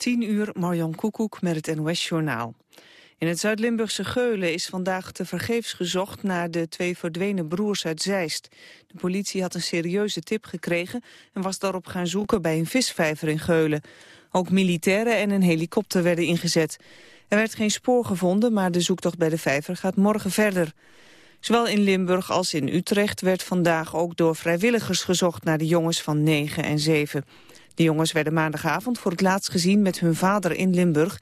10 uur, Marjan Koekoek met het NOS-journaal. In het Zuid-Limburgse Geulen is vandaag tevergeefs gezocht naar de twee verdwenen broers uit Zeist. De politie had een serieuze tip gekregen en was daarop gaan zoeken bij een visvijver in Geulen. Ook militairen en een helikopter werden ingezet. Er werd geen spoor gevonden, maar de zoektocht bij de vijver gaat morgen verder. Zowel in Limburg als in Utrecht werd vandaag ook door vrijwilligers gezocht naar de jongens van 9 en 7. De jongens werden maandagavond voor het laatst gezien met hun vader in Limburg.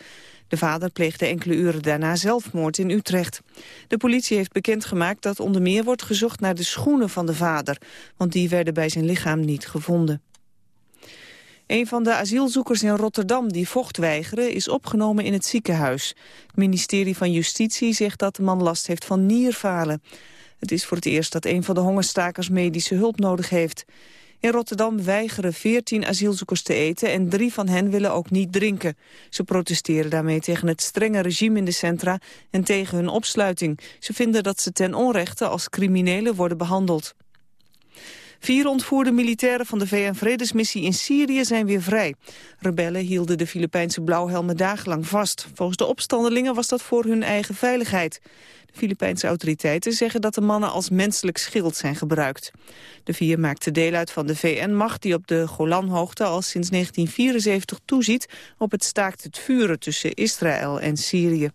De vader pleegde enkele uren daarna zelfmoord in Utrecht. De politie heeft bekendgemaakt dat onder meer wordt gezocht naar de schoenen van de vader, want die werden bij zijn lichaam niet gevonden. Een van de asielzoekers in Rotterdam die vocht weigeren is opgenomen in het ziekenhuis. Het ministerie van Justitie zegt dat de man last heeft van nierfalen. Het is voor het eerst dat een van de hongerstakers medische hulp nodig heeft. In Rotterdam weigeren 14 asielzoekers te eten en drie van hen willen ook niet drinken. Ze protesteren daarmee tegen het strenge regime in de centra en tegen hun opsluiting. Ze vinden dat ze ten onrechte als criminelen worden behandeld. Vier ontvoerde militairen van de VN-vredesmissie in Syrië zijn weer vrij. Rebellen hielden de Filipijnse blauwhelmen dagenlang vast. Volgens de opstandelingen was dat voor hun eigen veiligheid. Filipijnse autoriteiten zeggen dat de mannen als menselijk schild zijn gebruikt. De vier maakten deel uit van de VN-macht die op de Golanhoogte al sinds 1974 toeziet op het staakt het vuren tussen Israël en Syrië.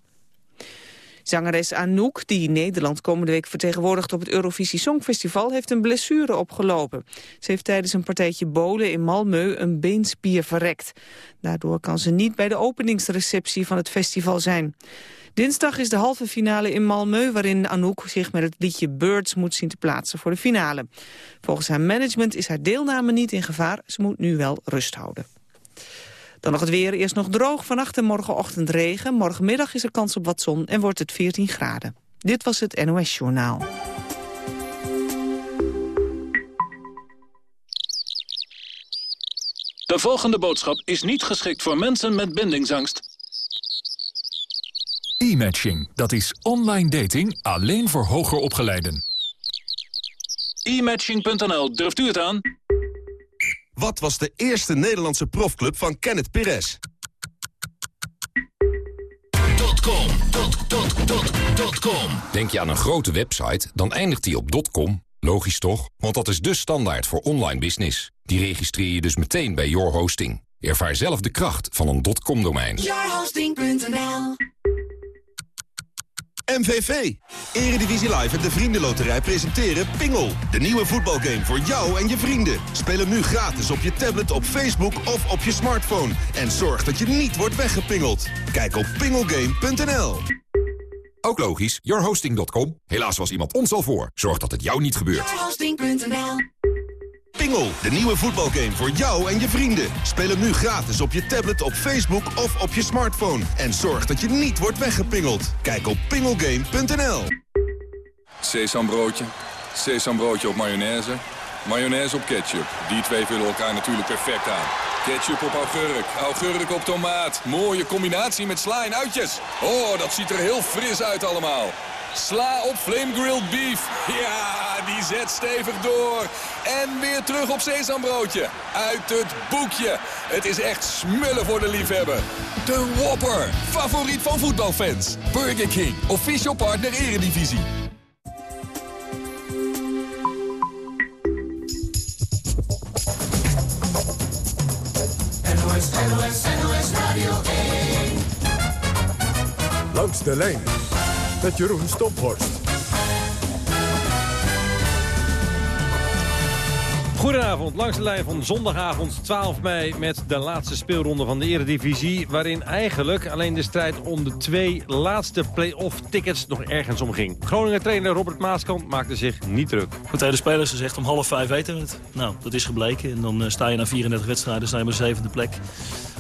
Zangeres Anouk, die Nederland komende week vertegenwoordigt op het Eurovisie Songfestival, heeft een blessure opgelopen. Ze heeft tijdens een partijtje bolen in Malmö een beenspier verrekt. Daardoor kan ze niet bij de openingsreceptie van het festival zijn. Dinsdag is de halve finale in Malmö... waarin Anouk zich met het liedje Birds moet zien te plaatsen voor de finale. Volgens haar management is haar deelname niet in gevaar. Ze moet nu wel rust houden. Dan nog het weer. Eerst nog droog. Vannacht en morgenochtend regen. Morgenmiddag is er kans op wat zon en wordt het 14 graden. Dit was het NOS Journaal. De volgende boodschap is niet geschikt voor mensen met bindingsangst. E-matching, dat is online dating alleen voor hoger opgeleiden. E-matching.nl, durft u het aan? Wat was de eerste Nederlandse profclub van Kenneth Perez? .com, .com. Denk je aan een grote website, dan eindigt die op .com. Logisch toch? Want dat is de standaard voor online business. Die registreer je dus meteen bij Your Hosting. Ervaar zelf de kracht van een .com-domein. Yourhosting.nl MVV. Eredivisie Live en de Vriendenloterij presenteren Pingel. De nieuwe voetbalgame voor jou en je vrienden. Speel hem nu gratis op je tablet, op Facebook of op je smartphone. En zorg dat je niet wordt weggepingeld. Kijk op pingelgame.nl. Ook logisch, yourhosting.com. Helaas was iemand ons al voor. Zorg dat het jou niet gebeurt. Pingel, de nieuwe voetbalgame voor jou en je vrienden. Speel hem nu gratis op je tablet, op Facebook of op je smartphone. En zorg dat je niet wordt weggepingeld. Kijk op pingelgame.nl. Sesambroodje, sesambroodje op mayonaise, mayonaise op ketchup. Die twee vullen elkaar natuurlijk perfect aan. Ketchup op augurk, augurk op tomaat. Mooie combinatie met sla en uitjes. Oh, dat ziet er heel fris uit allemaal. Sla op flame grilled beef. Ja, die zet stevig door. En weer terug op sesambroodje. Uit het boekje. Het is echt smullen voor de liefhebber. De Whopper. Favoriet van voetbalfans. Burger King. Official partner Eredivisie. NOS, NOS, NOS Radio 1 Langs de lijn met Jeroen Stomphorst. Goedenavond, langs de lijn van zondagavond 12 mei met de laatste speelronde van de Eredivisie... waarin eigenlijk alleen de strijd om de twee laatste play-off tickets nog ergens om ging. Groningen-trainer Robert Maaskant maakte zich niet druk. Goed tegen de spelers gezegd, om half vijf weten we het. Nou, dat is gebleken. En dan eh, sta je na 34 wedstrijden, sta je maar zevende plek.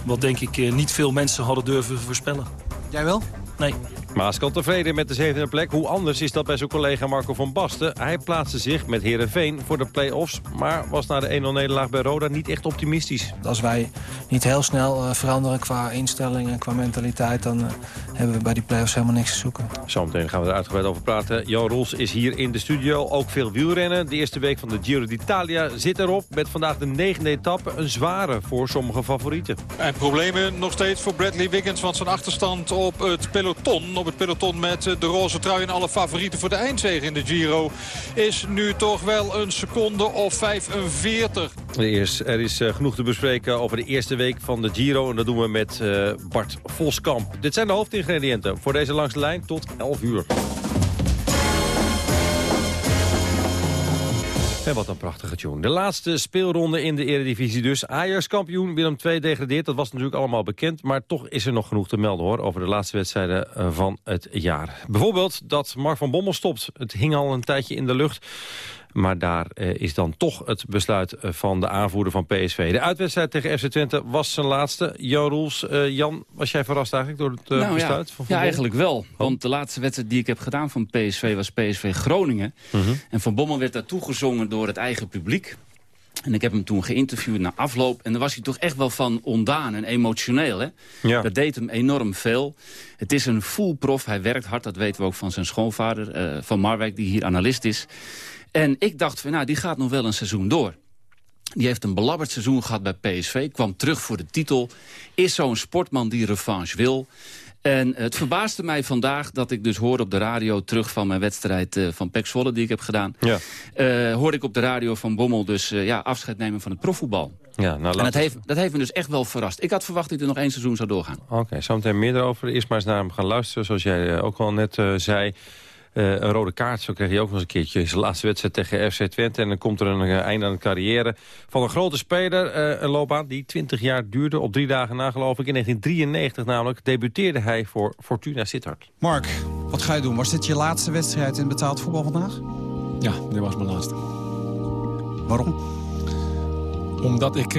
Wat denk ik eh, niet veel mensen hadden durven voorspellen. Jij wel? Nee. Maaskant tevreden met de zevende plek. Hoe anders is dat bij zijn collega Marco van Basten? Hij plaatste zich met Herenveen voor de play-offs... maar was na de 1-0-nederlaag bij Roda niet echt optimistisch. Als wij niet heel snel uh, veranderen qua instelling en qua mentaliteit... dan uh, hebben we bij die play-offs helemaal niks te zoeken. Zometeen gaan we er uitgebreid over praten. Jan Roels is hier in de studio. Ook veel wielrennen. De eerste week van de Giro d'Italia zit erop... met vandaag de negende etappe. Een zware voor sommige favorieten. En problemen nog steeds voor Bradley Wiggins... want zijn achterstand op het peloton op het peloton met de roze trui en alle favorieten voor de eindzege in de Giro... is nu toch wel een seconde of 45. Er is, uh, genoeg te bespreken over de eerste week van de Giro. En dat doen we met uh, Bart Voskamp. Dit zijn de hoofdingrediënten voor deze langs de lijn tot 11 uur. En wat een prachtige tune. De laatste speelronde in de eredivisie dus. Ajax kampioen, Willem II degradeert. Dat was natuurlijk allemaal bekend. Maar toch is er nog genoeg te melden hoor over de laatste wedstrijden eh, van het jaar. Bijvoorbeeld dat Mark van Bommel stopt. Het hing al een tijdje in de lucht. Maar daar uh, is dan toch het besluit uh, van de aanvoerder van PSV. De uitwedstrijd tegen FC Twente was zijn laatste. Jan Roels, uh, Jan, was jij verrast eigenlijk door het nou, besluit? Ja, van ja eigenlijk wel. Want de laatste wedstrijd die ik heb gedaan van PSV was PSV Groningen. Mhm. -huh. En Van Bommel werd daartoe gezongen door het eigen publiek. En ik heb hem toen geïnterviewd na afloop. En daar was hij toch echt wel van ondaan en emotioneel. Hè? Ja. Dat deed hem enorm veel. Het is een full prof. Hij werkt hard. Dat weten we ook van zijn schoonvader, uh, van Marwijk, die hier analist is. En ik dacht, van, nou, die gaat nog wel een seizoen door. Die heeft een belabberd seizoen gehad bij PSV. Kwam terug voor de titel. Is zo'n sportman die revanche wil. En het verbaasde mij vandaag dat ik dus hoorde op de radio... terug van mijn wedstrijd uh, van Pek Zwolle die ik heb gedaan... Ja. Uh, hoorde ik op de radio van Bommel dus uh, ja, afscheid nemen van het profvoetbal. Ja, nou, en dat heeft, dat heeft me dus echt wel verrast. Ik had verwacht dat hij er nog één seizoen zou doorgaan. Oké, okay, zometeen meer erover. Eerst maar eens naar hem gaan luisteren, zoals jij ook al net zei... Uh, een rode kaart, zo kreeg hij ook nog eens een keertje. Zijn laatste wedstrijd tegen FC Twente. En dan komt er een uh, einde aan de carrière van een grote speler. Uh, een loopbaan die 20 jaar duurde. Op drie dagen na geloof ik. In 1993 namelijk debuteerde hij voor Fortuna Sittard. Mark, wat ga je doen? Was dit je laatste wedstrijd in betaald voetbal vandaag? Ja, dit was mijn laatste. Waarom? Omdat ik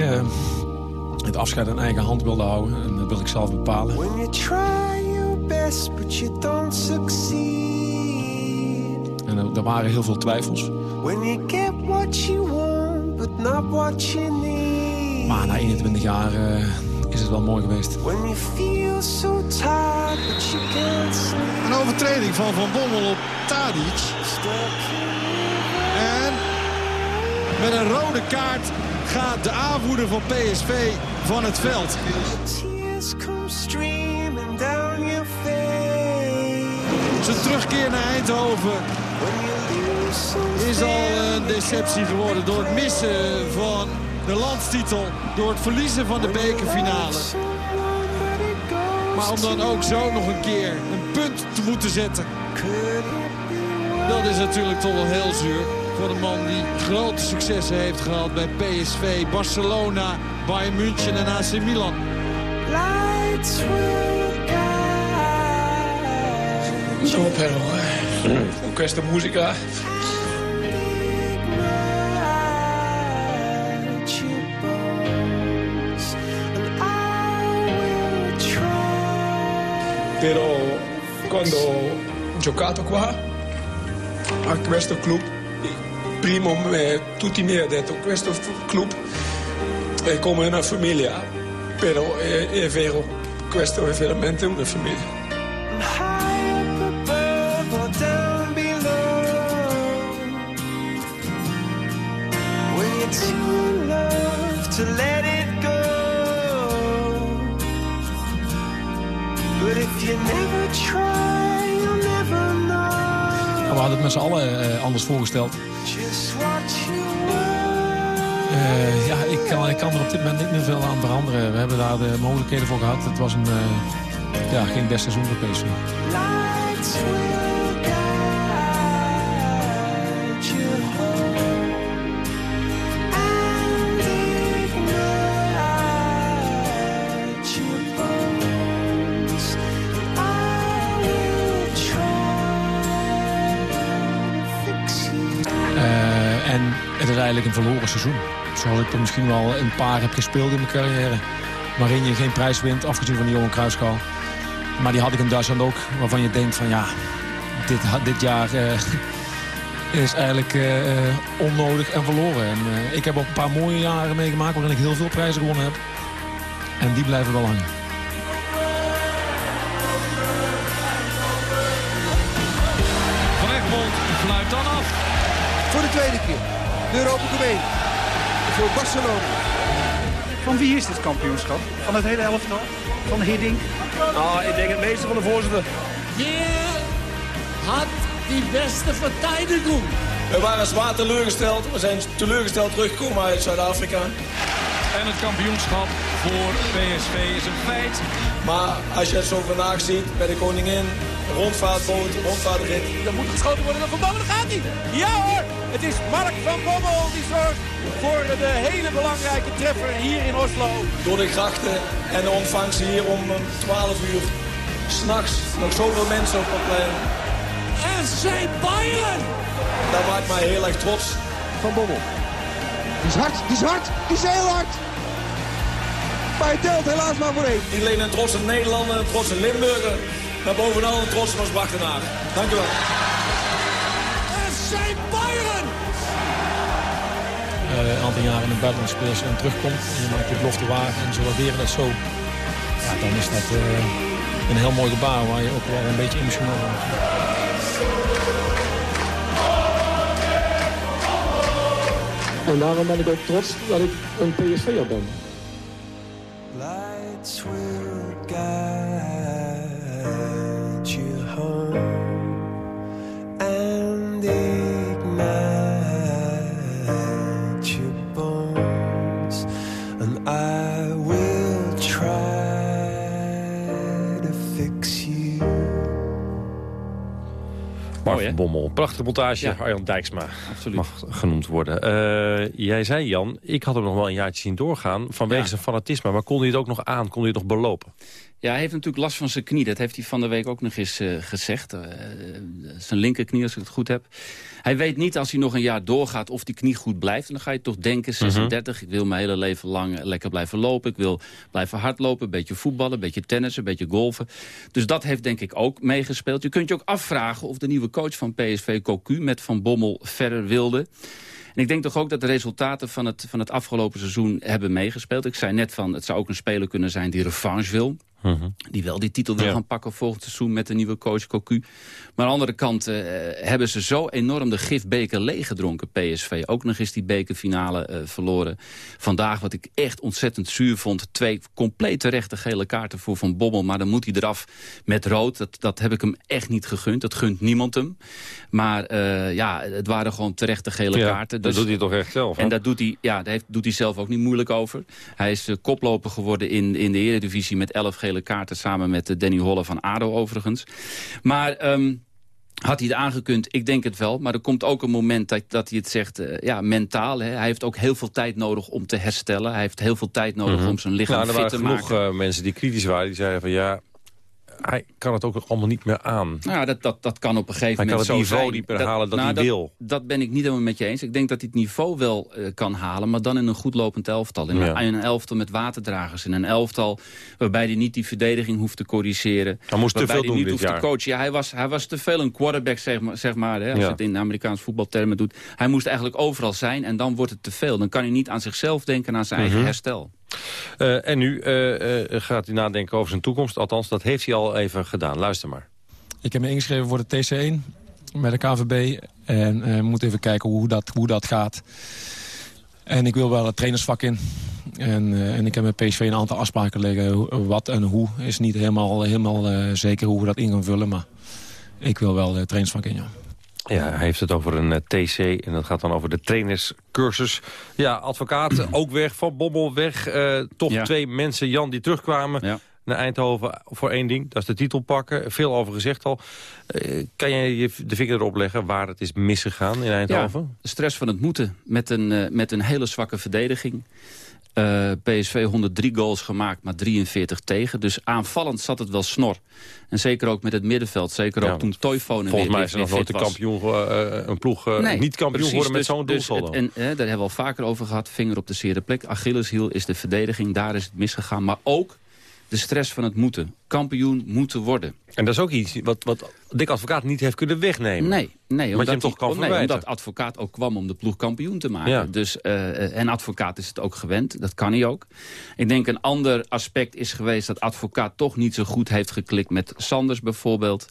het afscheid in eigen hand wilde houden. En dat wil ik zelf bepalen. When you try your best, but you don't succeed. En er, er waren heel veel twijfels. When you get what you want, but not what you need. Maar na 21 jaar uh, is het wel mooi geweest. When you feel so tired, but you can't sleep. Een overtreding van Van Bommel op Tadic. En met een rode kaart gaat de aanvoerder van PSV van het veld. Tears come streaming down your face. Zijn terugkeer naar Eindhoven is al een deceptie geworden door het missen van de landstitel. Door het verliezen van de bekerfinale. Maar om dan ook zo nog een keer een punt te moeten zetten. Dat is natuurlijk toch wel heel zuur. Voor een man die grote successen heeft gehad bij PSV, Barcelona, Bayern München en AC Milan. Lights will guide. Zo però, Con questa musica però quando ho giocato qua a questo club prima me, tutti mi hanno detto questo club è come una famiglia però è, è vero questo è veramente una famiglia voorgesteld. Uh, ja, ik kan, ik kan er op dit moment niet meer veel aan veranderen. We hebben daar de mogelijkheden voor gehad. Het was een, uh, ja, geen best seizoen voor PSV. Het is eigenlijk een verloren seizoen. Zoals ik er misschien wel een paar heb gespeeld in mijn carrière. Waarin je geen prijs wint, afgezien van de Jonge Kruisschaal. Maar die had ik in Duitsland ook, waarvan je denkt van ja, dit, dit jaar eh, is eigenlijk eh, eh, onnodig en verloren. En, ik heb ook een paar mooie jaren meegemaakt waarin ik heel veel prijzen gewonnen heb. En die blijven wel hangen. Van Egmond fluit dan af. Voor de tweede keer. De Europa Cup Voor Barcelona. Van wie is dit kampioenschap? Van het hele elftal? Van Hiddink? Nou, ik denk het meeste van de voorzitter. Hier had die beste verteidigung. We waren zwaar teleurgesteld. We zijn teleurgesteld teruggekomen uit Zuid-Afrika. En het kampioenschap voor PSV is een feit. Maar als je het zo vandaag ziet bij de koningin, rondvaartboot, rondvaartrit. Er moet geschoten worden door Van daar gaat hij. Ja hoor, het is Mark van Bommel die zorgt voor de hele belangrijke treffer hier in Oslo. Door de grachten en de ontvangst hier om 12 uur. S'nachts nog zoveel mensen op het plein. En zijn Bayern! Dat maakt mij heel erg trots. Van Bommel. Die is hard, die is hard, die is heel hard. Maar hij telt helaas maar voor één. Niet alleen een trotse Nederlander, een trotse Limburger. Maar bovenal een trotse als Bachtenaar. Dank u wel. En zijn Bayern! Een aantal jaren in het buitenland speelt en terugkomt. En je maakt je belofte waar en ze waarderen dat zo. Ja, dan is dat uh, een heel mooi gebaar waar je ook wel een beetje emotioneel wordt. En daarom ben ik ook trots dat ik een PSV'er ben. Lights will guide Bommel, prachtige montage. Ja. Arjan Dijksma Absoluut. mag genoemd worden. Eh, jij zei, Jan, ik had hem nog wel een jaartje zien doorgaan... vanwege Ja. zijn fanatisme. Maar kon hij het ook nog aan? Kon hij het nog belopen? Ja, hij heeft natuurlijk last van zijn knie. Dat heeft hij van de week ook nog eens eh, gezegd. Eh, zijn linkerknie, als ik het goed heb. Hij weet niet als hij nog een jaar doorgaat of die knie goed blijft. En dan ga je toch denken, 36, ik wil mijn hele leven lang lekker blijven lopen. Ik wil blijven hardlopen, een beetje voetballen, een beetje tennissen, een beetje golfen. Dus dat heeft denk ik ook meegespeeld. Je kunt je ook afvragen of de nieuwe coach van PSV, Cocu, met Van Bommel verder wilde. En ik denk toch ook dat de resultaten van het, van het afgelopen seizoen hebben meegespeeld. Ik zei net van, het zou ook een speler kunnen zijn die revanche wil. Die wel die titel wil Ja. gaan pakken volgend seizoen met de nieuwe coach Cocu. Maar aan de andere kant eh, hebben ze zo enorm de gifbeker leeggedronken, PSV. Ook nog eens die bekerfinale eh, verloren. Vandaag, wat ik echt ontzettend zuur vond. Twee compleet terechte gele kaarten voor Van Bommel. Maar dan moet hij eraf met rood. Dat, dat heb ik hem echt niet gegund. Dat gunt niemand hem. Maar eh, ja, het waren gewoon terechte gele Ja, kaarten. dat Dus- doet hij toch echt zelf, hè? En dat doet hij, ja, daar heeft, doet hij zelf ook niet moeilijk over. Hij is koploper geworden in, in de Eredivisie met 11 gele kaarten... samen met eh, Danny Holle van ADO overigens. Maar... ehm, had hij het aangekund? Ik denk het wel. Maar er komt ook een moment dat, dat hij het zegt, eh, ja, mentaal. Hè. Hij heeft ook heel veel tijd nodig om te herstellen. Hij heeft heel veel tijd nodig Mhm. om zijn lichaam nou, fit te maken. eh, mensen die kritisch waren. Die zeiden van ja, hij kan het ook allemaal niet meer aan. Nou, ja, dat, dat, dat kan op een gegeven Hij kan moment het zo niveau zijn. niet meer halen dat hij dat, wil. Dat ben ik niet helemaal met je eens. Ik denk dat hij het niveau wel eh, kan halen, maar dan in een goed lopend elftal. In, Ja. een, elftal met waterdragers. In een elftal waarbij hij niet die verdediging hoeft te corrigeren. Hij moest te waarbij veel hij doen niet hoeft jaar. te coachen. Ja, hij, was, hij was te veel een quarterback, zeg maar. Zeg maar hè, als Ja. je het in Amerikaans voetbaltermen doet. Hij moest eigenlijk overal zijn en dan wordt het te veel. Dan kan hij niet aan zichzelf denken en aan zijn eigen Mhm. herstel. Eh, en nu eh, eh, gaat hij nadenken over zijn toekomst. Althans, dat heeft hij al even gedaan. Luister maar. Ik heb me ingeschreven voor de TC1 met de KVB. En moeten even kijken hoe dat, hoe dat gaat. En ik wil wel het trainersvak in. En, en ik heb met PSV een aantal afspraken liggen. Wat en hoe is niet helemaal, helemaal zeker hoe we dat in gaan vullen. Maar ik wil wel het trainersvak in, ja. Ja, hij heeft het over een eh, TC en dat gaat dan over de trainerscursus. Ja, advocaat ook weg, Van Bommel weg. Eh, toch Ja. twee mensen, Jan, die terugkwamen naar Eindhoven voor één ding. Dat is de titel pakken. Veel over gezegd al. Eh, kan jij je de vinger erop leggen waar het is misgegaan in Eindhoven? Ja, de stress van het moeten. Met een, met een hele zwakke verdediging. Eh, PSV 103 goals gemaakt, maar 43 tegen. Dus aanvallend zat het wel snor. En zeker ook met het middenveld. Zeker ook Ja, toen Toivonen Volgens mij is er nog nooit een, kampioen, eh, een ploeg eh, Nee, niet kampioen geworden met Dus- zo'n dus doelsaldo. het- En daar hebben we al vaker over gehad. Vinger op de zere plek. Achilleshiel is de verdediging. Daar is het misgegaan. Maar ook de stress van het moeten. Kampioen moeten worden. En dat is ook iets wat, wat Dick Advocaat niet heeft kunnen wegnemen. Nee, nee, omdat je hem toch kan oh, nee, omdat advocaat ook kwam om de ploeg kampioen te maken. Ja. Dus, eh, en advocaat is het ook gewend, dat kan hij ook. Ik denk een ander aspect is geweest dat advocaat toch niet zo goed heeft geklikt met Sanders bijvoorbeeld.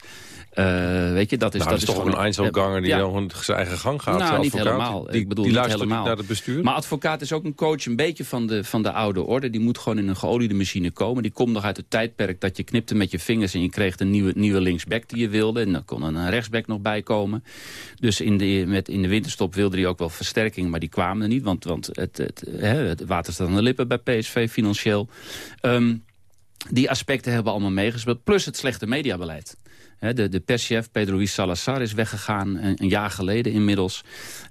Eh, weet je, dat is, Nou, dat is toch een Einzelganger die ja. zijn eigen gang gaat. Nou, niet helemaal. Die, ik bedoel, die niet helemaal. naar het bestuur. Maar advocaat is ook een coach een beetje van de, van de oude orde. Die moet gewoon in een geoliede machine komen. Die komt nog uit het tijdperk dat je knipte met je vingers... en je kreeg een nieuwe, nieuwe linksback die je wilde. En dan kon een rechtsback nog bij komen. Dus in de, met, in de winterstop wilde hij ook wel versterking... maar die kwamen er niet, want, want het, het, het water staat aan de lippen bij PSV financieel. Ehm, die aspecten hebben allemaal meegespeeld. Plus het slechte mediabeleid. De, de perschef Pedro Luis Salazar is weggegaan, een jaar geleden inmiddels.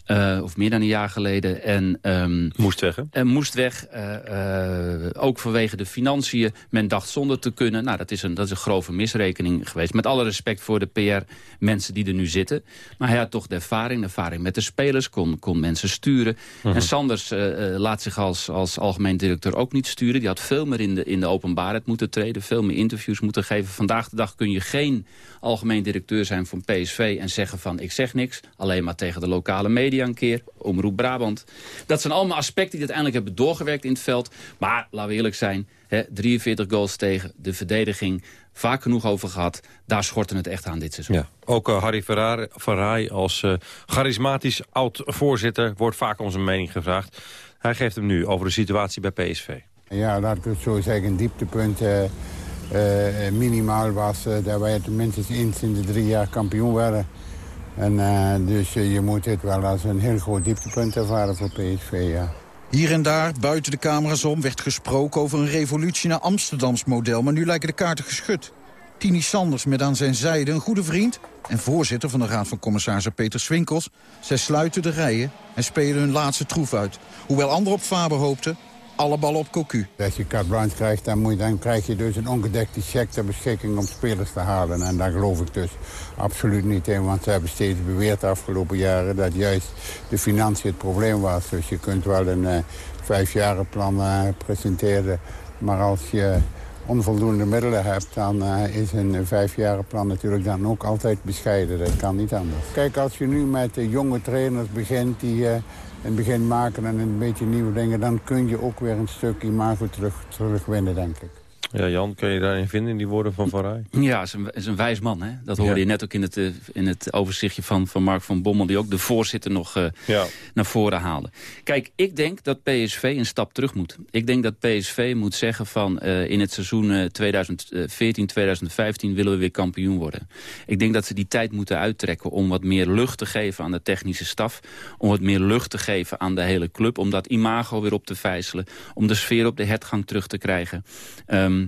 Eh, of meer dan een jaar geleden. En, ehm, moest weg, hè? En moest weg, eh, eh, ook vanwege de financiën. Men dacht zonder te kunnen. Nou, dat is, een, dat is een grove misrekening geweest. Met alle respect voor de PR-mensen die er nu zitten. Maar hij had toch de ervaring, de ervaring met de spelers. Kon, kon mensen sturen. Mhm. En Sanders laat zich als, als algemeen directeur ook niet sturen. Die had veel meer in de, in de openbaarheid moeten treden. Veel meer interviews moeten geven. Vandaag de dag kun je geen algemeen directeur zijn van PSV... en zeggen van ik zeg niks. Alleen maar tegen de lokale media een keer. Omroep Brabant. Dat zijn allemaal aspecten die uiteindelijk hebben doorgewerkt in het veld. Maar, laten we eerlijk zijn... Hè, 43 goals tegen de verdediging. Vaak genoeg over gehad. Daar schortte het echt aan dit seizoen. Ja. Ook eh, Harry Ferrari als eh, charismatisch oud-voorzitter... wordt vaak zijn mening gevraagd. Hij geeft hem nu over de situatie bij PSV. Ja, laat ik het zo zeggen, een dieptepunt eh, eh, minimaal was dat wij het minstens eens in de drie jaar kampioen werden. En eh, dus eh, je moet dit wel als een heel groot dieptepunt ervaren voor PSV. Hier en daar, buiten de camera's om, werd gesproken over een revolutie naar Amsterdams model. Maar nu lijken de kaarten geschud. Tini Sanders met aan zijn zijde een goede vriend... en voorzitter van de Raad van Commissarissen Peter Swinkels. Zij sluiten de rijen en spelen hun laatste troef uit. Hoewel anderen op Faber hoopten, alle ballen op Cocu. Als je carte blanche krijgt, dan, moet dan krijg je dus een ongedekte cheque ter beschikking om spelers te halen. En daar geloof ik dus absoluut niet in. Want ze hebben steeds beweerd de afgelopen jaren dat juist de financiën het probleem was. Dus je kunt wel een uh, vijfjarenplan uh, presenteren. Maar als je onvoldoende middelen hebt, dan uh, is een vijfjarenplan natuurlijk dan ook altijd bescheiden. Dat kan niet anders. Kijk, als je nu met jonge trainers begint die het begin maken en een beetje nieuwe dingen... dan kun je ook weer een stuk imago terug, terugwinnen, denk ik. Ja, Jan, kun je daarin vinden, in die woorden van Van Rij? Ja, is een, is een wijs man. Hè? Dat hoorde Ja. je net ook in het, eh, in het overzichtje van, van Mark van Bommel... die ook de voorzitter nog eh, Ja. naar voren haalde. Kijk, ik denk dat PSV een stap terug moet. Ik denk dat PSV moet zeggen van... eh, in het seizoen eh, 2014, 2015 willen we weer kampioen worden. Ik denk dat ze die tijd moeten uittrekken... om wat meer lucht te geven aan de technische staf. Om wat meer lucht te geven aan de hele club. Om dat imago weer op te vijzelen. Om de sfeer op de hertgang terug te krijgen. En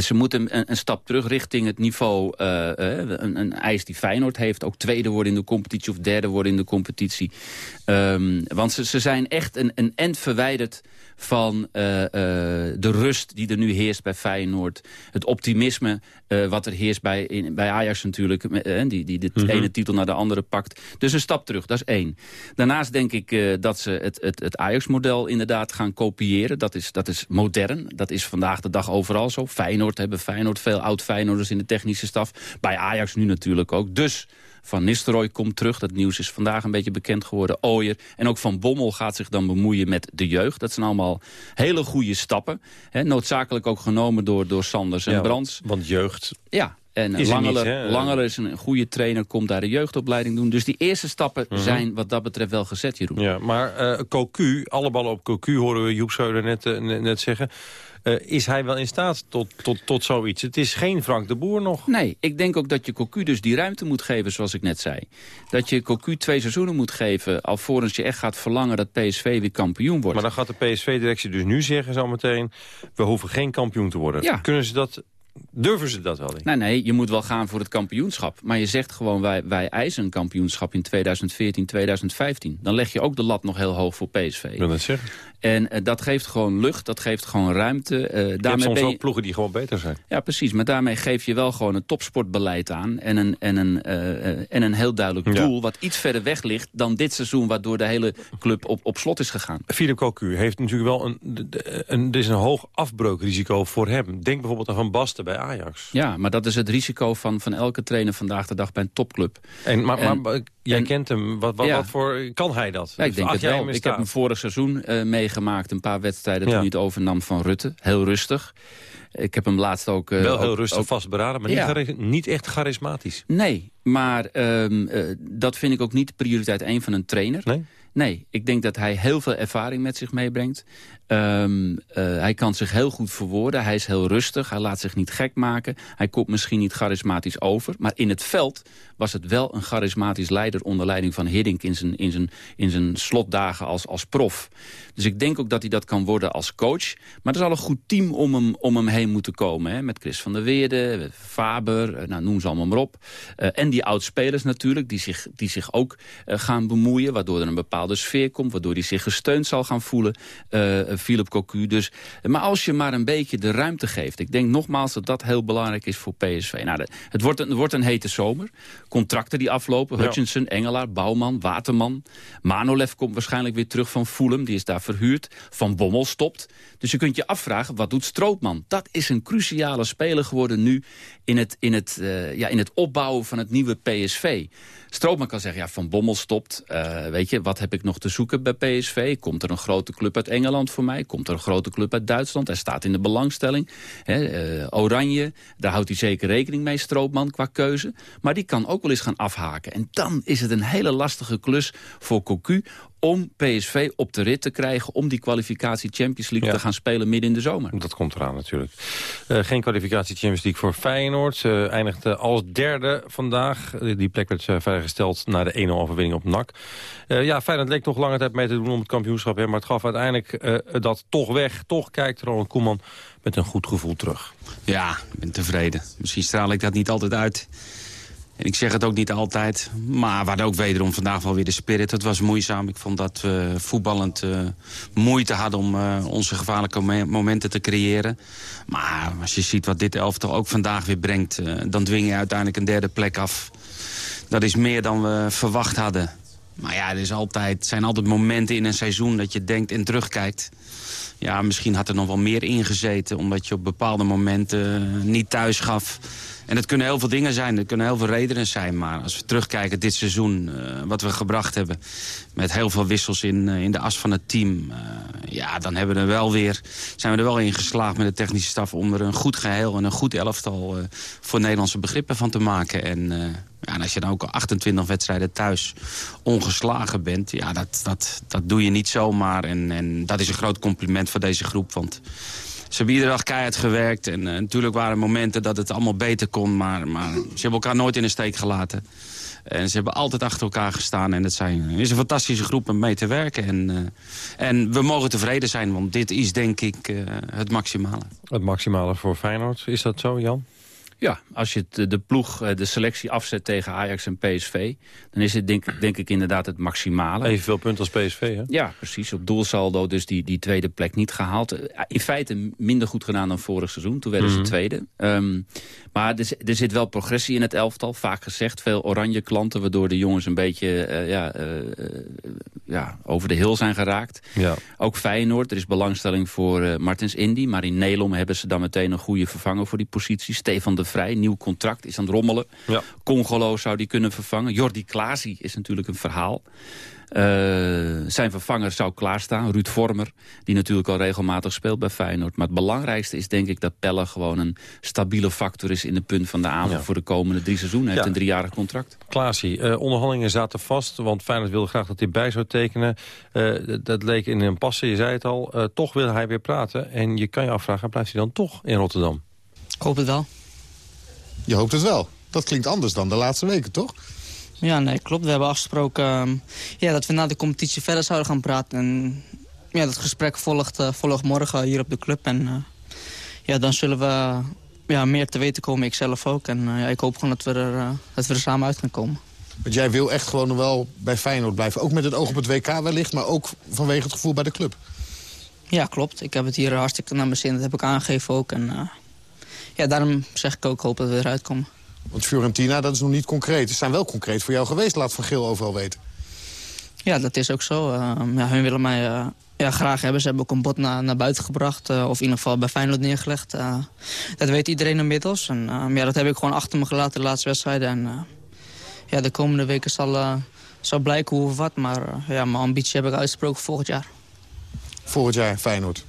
ze moeten een, een stap terug richting het niveau, eh, eh, een, een eis die Feyenoord heeft. Ook tweede worden in de competitie of derde worden in de competitie. Ehm, want ze, ze zijn echt een, een end verwijderd van eh, eh, de rust die er nu heerst bij Feyenoord. Het optimisme eh, wat er heerst bij, in, bij Ajax natuurlijk. die die de Mhm. ene titel naar de andere pakt. Dus een stap terug, dat is één. Daarnaast denk ik dat ze het, het, het Ajax-model inderdaad gaan kopiëren. Dat is, dat is modern. Dat is vandaag de dag overal zo. Feyenoord hebben Feyenoord, veel oud-Feyenoorders in de technische staf. Bij Ajax nu natuurlijk ook. Dus... Van Nistelrooy komt terug. Dat nieuws is vandaag een beetje bekend geworden. Ooyer. En ook Van Bommel gaat zich dan bemoeien met de jeugd. Dat zijn allemaal hele goede stappen. Hè, noodzakelijk ook genomen door, door Sanders en Ja, Brands. Want jeugd Ja, en er Langeler? Langeler is een goede trainer, komt daar de jeugdopleiding doen. Dus die eerste stappen Mhm. zijn wat dat betreft wel gezet, Jeroen. Ja, maar eh Cocu, alle ballen op Cocu, horen we Joep Schreuder net, eh, net, net zeggen. Eh, is hij wel in staat tot, tot, tot zoiets? Het is geen Frank de Boer nog. Nee, ik denk ook dat je Cocu dus die ruimte moet geven, zoals ik net zei. Dat je Cocu twee seizoenen moet geven, alvorens je echt gaat verlangen dat PSV weer kampioen wordt. Maar dan gaat de PSV-directie dus nu zeggen zometeen... we hoeven geen kampioen te worden. Ja. Kunnen ze dat, durven ze dat wel? Denk ik? Nee, nee, je moet wel gaan voor het kampioenschap. Maar je zegt gewoon, wij, wij eisen een kampioenschap in 2014, 2015. Dan leg je ook de lat nog heel hoog voor PSV. Ik wil het zeggen. En eh, dat geeft gewoon lucht, dat geeft gewoon ruimte. Eh, Je hebt daarmee soms je... ook ploegen die gewoon beter zijn. Ja, precies. Maar daarmee geef je wel gewoon een topsportbeleid aan. En een, en een, eh, en een heel duidelijk Ja. doel wat iets verder weg ligt dan dit seizoen... waardoor de hele club op, op slot is gegaan. Philip Cocu heeft natuurlijk wel een, een... Er is een hoog afbreukrisico voor hem. Denk bijvoorbeeld aan Van Basten bij Ajax. Ja, maar dat is het risico van, van elke trainer vandaag de dag bij een topclub. En, maar, En- maar jij en- kent hem. Wat, wat, Ja. wat voor... Kan hij dat? Ja, ik denk Acht het wel. Ik heb hem vorig seizoen eh, meegemaakt. Een paar wedstrijden Ja. toen hij het overnam van Rutte. Heel rustig. Ik heb hem laatst ook... eh, Wel heel ook- rustig ook- vastberaden, maar niet, Ja. niet echt charismatisch. Nee, maar ehm, eh, dat vind ik ook niet prioriteit 1 van een trainer. Nee? Nee, ik denk dat hij heel veel ervaring met zich meebrengt. Ehm, eh, hij kan zich heel goed verwoorden. Hij is heel rustig. Hij laat zich niet gek maken. Hij komt misschien niet charismatisch over. Maar in het veld was het wel een charismatisch leider... onder leiding van Hiddink in zijn, in zijn, in zijn slotdagen als, als prof. Dus ik denk ook dat hij dat kan worden als coach. Maar er zal een goed team om hem, om hem heen moeten komen. Hè? Met Chris van der Weerde, Faber, eh, nou, noem ze allemaal maar op. Eh, en die oudspelers natuurlijk, die zich, die zich ook gaan bemoeien... waardoor er een bepaalde sfeer komt, waardoor hij zich gesteund zal gaan voelen. Eh Philip Cocu. Dus, maar als je maar een beetje de ruimte geeft... ik denk nogmaals dat dat heel belangrijk is voor PSV. Nou, de- het, wordt een, het wordt een hete zomer. Contracten die aflopen. Ja. Hutchinson, Engelaar, Bouwman, Waterman. Manolev komt waarschijnlijk weer terug van Fulham. Die is daar verhuurd. Van Bommel stopt. Dus je kunt je afvragen, wat doet Strootman? Dat is een cruciale speler geworden nu... in het, in het, eh, ja, in het opbouwen van het nieuwe PSV. Strootman kan zeggen, ja, Van Bommel stopt. Eh, weet je, wat heb ik nog te zoeken bij PSV? Komt er een grote club uit Engeland voor mij? Komt er een grote club uit Duitsland? Hij staat in de belangstelling. Eh, Oranje, daar houdt hij zeker rekening mee, Strootman, qua keuze. Maar die kan ook wel eens gaan afhaken. En dan is het een hele lastige klus voor Cocu om PSV op de rit te krijgen... om die kwalificatie Champions League Ja. te gaan spelen midden in de zomer. Dat komt eraan natuurlijk. Eh, geen kwalificatie Champions League voor Feyenoord. Ze eindigde als derde vandaag. Eh, die plek werd eh, vrijgesteld na de 1-0 overwinning op NAC. Eh, ja, Feyenoord leek nog lange tijd mee te doen om het kampioenschap. Hè, maar het gaf uiteindelijk eh, dat toch weg. Toch kijkt Ronald Koeman met een goed gevoel terug. Ja, ik ben tevreden. Misschien straal ik dat niet altijd uit. En ik zeg het ook niet altijd. Maar hadden ook wederom vandaag wel weer de spirit. Het was moeizaam. Ik vond dat we voetballend eh, moeite hadden om eh, onze gevaarlijke mo- momenten te creëren. Maar als je ziet wat dit elftal ook vandaag weer brengt... eh, dan dwing je uiteindelijk een derde plek af. Dat is meer dan we verwacht hadden. Maar ja, er is altijd, zijn altijd momenten in een seizoen dat je denkt en terugkijkt. Ja, misschien had er nog wel meer ingezeten... omdat je op bepaalde momenten niet thuis gaf. En dat kunnen heel veel dingen zijn, er kunnen heel veel redenen zijn. Maar als we terugkijken dit seizoen, eh, wat we gebracht hebben... met heel veel wissels in, eh, in de as van het team... eh, ja, dan hebben we er wel weer, zijn we er wel in geslaagd met de technische staf... om er een goed geheel en een goed elftal voor Nederlandse begrippen van te maken. En, ja, en als je dan ook al 28 wedstrijden thuis ongeslagen bent... ja, dat, dat, dat doe je niet zomaar. En, en dat is een groot compliment voor deze groep, want... Ze hebben iedere dag keihard gewerkt. En eh, natuurlijk waren momenten dat het allemaal beter kon. Maar, maar ze hebben elkaar nooit in de steek gelaten. En ze hebben altijd achter elkaar gestaan. En het, zijn, het is een fantastische groep om mee te werken. En, eh, en we mogen tevreden zijn, want dit is denk ik eh, het maximale. Het maximale voor Feyenoord. Is dat zo, Jan? Ja, als je het, de ploeg, eh, de selectie afzet tegen Ajax en PSV... dan is het denk, denk ik inderdaad het maximale. Evenveel punten als PSV, hè? Ja, precies. Op doelsaldo dus die, die tweede plek niet gehaald. Eh, In feite minder goed gedaan dan vorig seizoen. Toen werden Mhm. ze tweede. Ehm, maar er, er zit wel progressie in het elftal. Vaak gezegd, veel oranje klanten... waardoor de jongens een beetje eh, ja, eh, eh, ja, over de hill zijn geraakt. Ja. Ook Feyenoord, er is belangstelling voor eh, Martins Indy. Maar in Nelom hebben ze dan meteen een goede vervanger voor die positie. Stefan de Vrij, nieuw contract, is aan het rommelen. Ja. Congolo zou die kunnen vervangen. Jordi Klaasie is natuurlijk een verhaal. Eh, zijn vervanger zou klaarstaan, Ruud Vormer... die natuurlijk al regelmatig speelt bij Feyenoord. Maar het belangrijkste is denk ik dat Pelle gewoon een stabiele factor is... in de punt van de aanval Ja. voor de komende drie seizoenen. Hij heeft een driejarig contract. Klaasie, eh, onderhandelingen zaten vast, want Feyenoord wilde graag dat hij bij zou tekenen. Eh, dat leek in een passen, je zei het al. Eh, toch wil hij weer praten. En je kan je afvragen, blijft hij dan toch in Rotterdam? Ik hoop het wel. Je hoopt het wel. Dat klinkt anders dan de laatste weken, toch? Ja, nee, klopt. We hebben afgesproken ehm, ja, dat we na de competitie verder zouden gaan praten. En ja, dat gesprek volgt, eh, volgt morgen hier op de club. En eh, ja, dan zullen we ja, meer te weten komen, ik zelf ook. En eh, ja, ik hoop gewoon dat we, er, dat we er samen uit gaan komen. Want jij wil echt gewoon wel bij Feyenoord blijven. Ook met het oog op het WK wellicht, maar ook vanwege het gevoel bij de club. Ja, klopt. Ik heb het hier hartstikke naar mijn zin. Dat heb ik aangegeven ook. En ja, daarom zeg ik ook, hoop dat we eruit komen. Want Fiorentina, dat is nog niet concreet. Ze zijn wel concreet voor jou geweest, laat Van Geel overal weten. Ja, dat is ook zo. Ehm, ja, hun willen mij eh, ja, graag hebben. Ze hebben ook een bod naar, naar buiten gebracht. eh, of in ieder geval bij Feyenoord neergelegd. Eh, dat weet iedereen inmiddels. En eh, ja, dat heb ik gewoon achter me gelaten de laatste wedstrijden. En ja, de komende weken zal, zal blijken hoe of wat. Maar ja, mijn ambitie heb ik uitgesproken volgend jaar. Volgend jaar Feyenoord.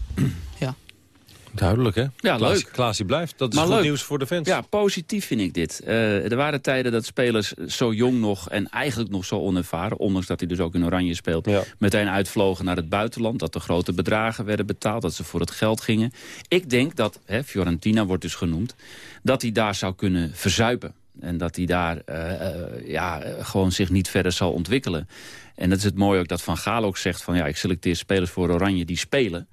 Duidelijk, hè? Ja, Klaas- leuk. Klaas die blijft. Dat is Maar goed leuk. nieuws voor de fans. Ja, positief vind ik dit. Eh, er waren tijden dat spelers zo jong nog en eigenlijk nog zo onervaren... ondanks dat hij dus ook in Oranje speelt... meteen uitvlogen naar het buitenland. Dat er grote bedragen werden betaald, dat ze voor het geld gingen. Ik denk dat, hè, Fiorentina wordt dus genoemd... dat hij daar zou kunnen verzuipen. En dat hij daar eh, eh, ja, gewoon zich niet verder zal ontwikkelen. En dat is het mooie ook dat Van Gaal ook zegt... van ja, ik selecteer spelers voor Oranje die spelen...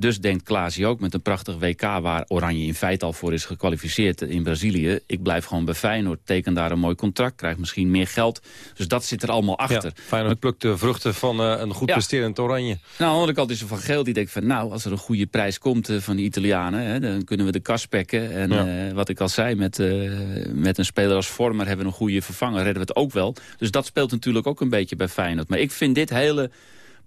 Dus denkt Klaasie ook met een prachtig WK... waar Oranje in feite al voor is gekwalificeerd in Brazilië. Ik blijf gewoon bij Feyenoord, teken daar een mooi contract... krijg misschien meer geld. Dus dat zit er allemaal achter. Ja, Feyenoord plukt de vruchten van eh, een goed Ja. presterend Oranje. Nou, aan de andere kant is er van Geel die denkt van... nou, als er een goede prijs komt eh, van die Italianen... Hè, dan kunnen we de kas pekken. En Ja. eh, wat ik al zei, met, met een speler als Vormer... hebben we een goede vervanger, redden we het ook wel. Dus dat speelt natuurlijk ook een beetje bij Feyenoord. Maar ik vind dit hele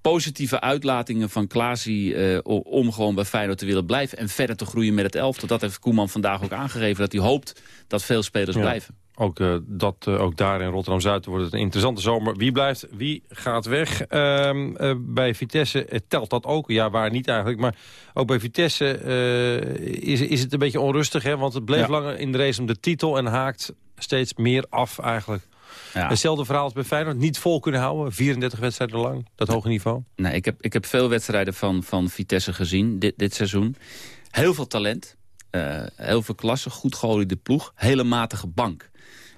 positieve uitlatingen van Klaasie... eh, om gewoon bij Feyenoord te willen blijven... en verder te groeien met het elftal. Dat heeft Koeman vandaag ook aangegeven... dat hij hoopt dat veel spelers Ja. blijven. Ook, eh, dat, eh, ook daar in Rotterdam-Zuid wordt het een interessante zomer. Wie blijft, wie gaat weg? Ehm, eh, bij Vitesse telt dat ook. Ja, waar niet eigenlijk. Maar ook bij Vitesse is, is het een beetje onrustig. Hè? Want het bleef Ja. langer in de race om de titel... en haakt steeds meer af eigenlijk. Ja. Hetzelfde verhaal als bij Feyenoord. Niet vol kunnen houden. 34 wedstrijden lang. Dat hoge niveau. Nee, ik heb, ik heb veel wedstrijden van, van Vitesse gezien dit, dit seizoen. Heel veel talent. eh, heel veel klasse. Goed geoliede ploeg. Hele matige bank.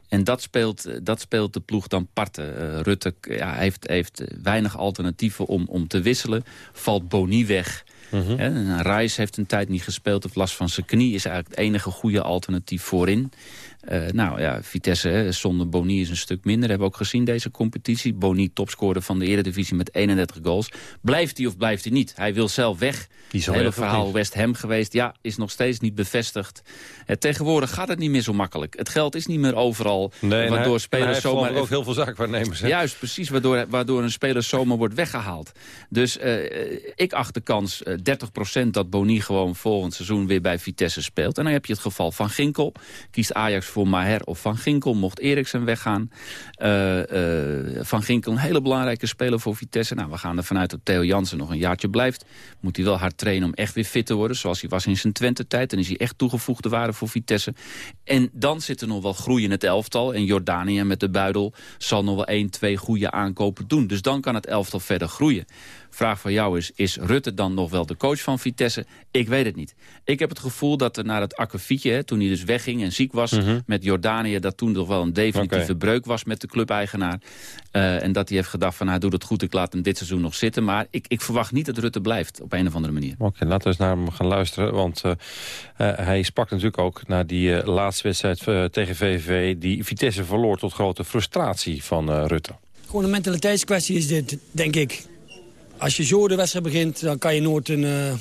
En dat speelt, dat speelt de ploeg dan parten. Eh, Rutte ja, heeft, heeft weinig alternatieven om, om te wisselen. Valt Boni weg. En Reis heeft een tijd niet gespeeld. Heeft last van zijn knie. Is eigenlijk het enige goede alternatief voorin. Eh, nou ja, Vitesse hè, zonder Boni is een stuk minder. Hebben we ook gezien deze competitie. Boni topscorer van de Eredivisie met 31 goals. Blijft hij of blijft hij niet? Hij wil zelf weg. Het hele of verhaal? West Ham geweest. Ja, is nog steeds niet bevestigd. Eh, tegenwoordig gaat het niet meer zo makkelijk. Het geld is niet meer overal. Nee, waardoor hij spelers zomaar... ook heel veel zaakwaarnemers. hè? Juist, precies. Waardoor, waardoor een speler zomaar wordt weggehaald. Dus eh, ik acht de kans 30% dat Boni gewoon volgend seizoen weer bij Vitesse speelt. En dan heb je het geval van Ginkel. Kiest Ajax voor Maher of Van Ginkel. Mocht Eriksen weggaan. Eh, eh, van Ginkel een hele belangrijke speler voor Vitesse. Nou, we gaan er vanuit dat Theo Jansen nog een jaartje blijft. Moet hij wel hard trainen om echt weer fit te worden. Zoals hij was in zijn Twente-tijd. Dan is hij echt toegevoegde waarde voor Vitesse. En dan zit er nog wel groei in het elftal. En Jordanië met de buidel zal nog wel één, twee goede aankopen doen. Dus dan kan het elftal verder groeien. Vraag van jou is, is Rutte dan nog wel de coach van Vitesse? Ik weet het niet. Ik heb het gevoel dat er naar het akkefietje, toen hij dus wegging en ziek was met Jordanië, dat toen nog wel een definitieve breuk was met de clubeigenaar. Eh, en dat hij heeft gedacht van, hij doet het goed, ik laat hem dit seizoen nog zitten. Maar ik, ik verwacht niet dat Rutte blijft, op een of andere manier. Oké, laten we eens naar hem gaan luisteren. Want eh, eh, hij sprak natuurlijk ook naar die laatste wedstrijd tegen VVV... die Vitesse verloor tot grote frustratie van eh, Rutte. Gewoon een mentaliteitskwestie is dit, denk ik. Als je zo de wedstrijd begint, dan kan je nooit een... eh,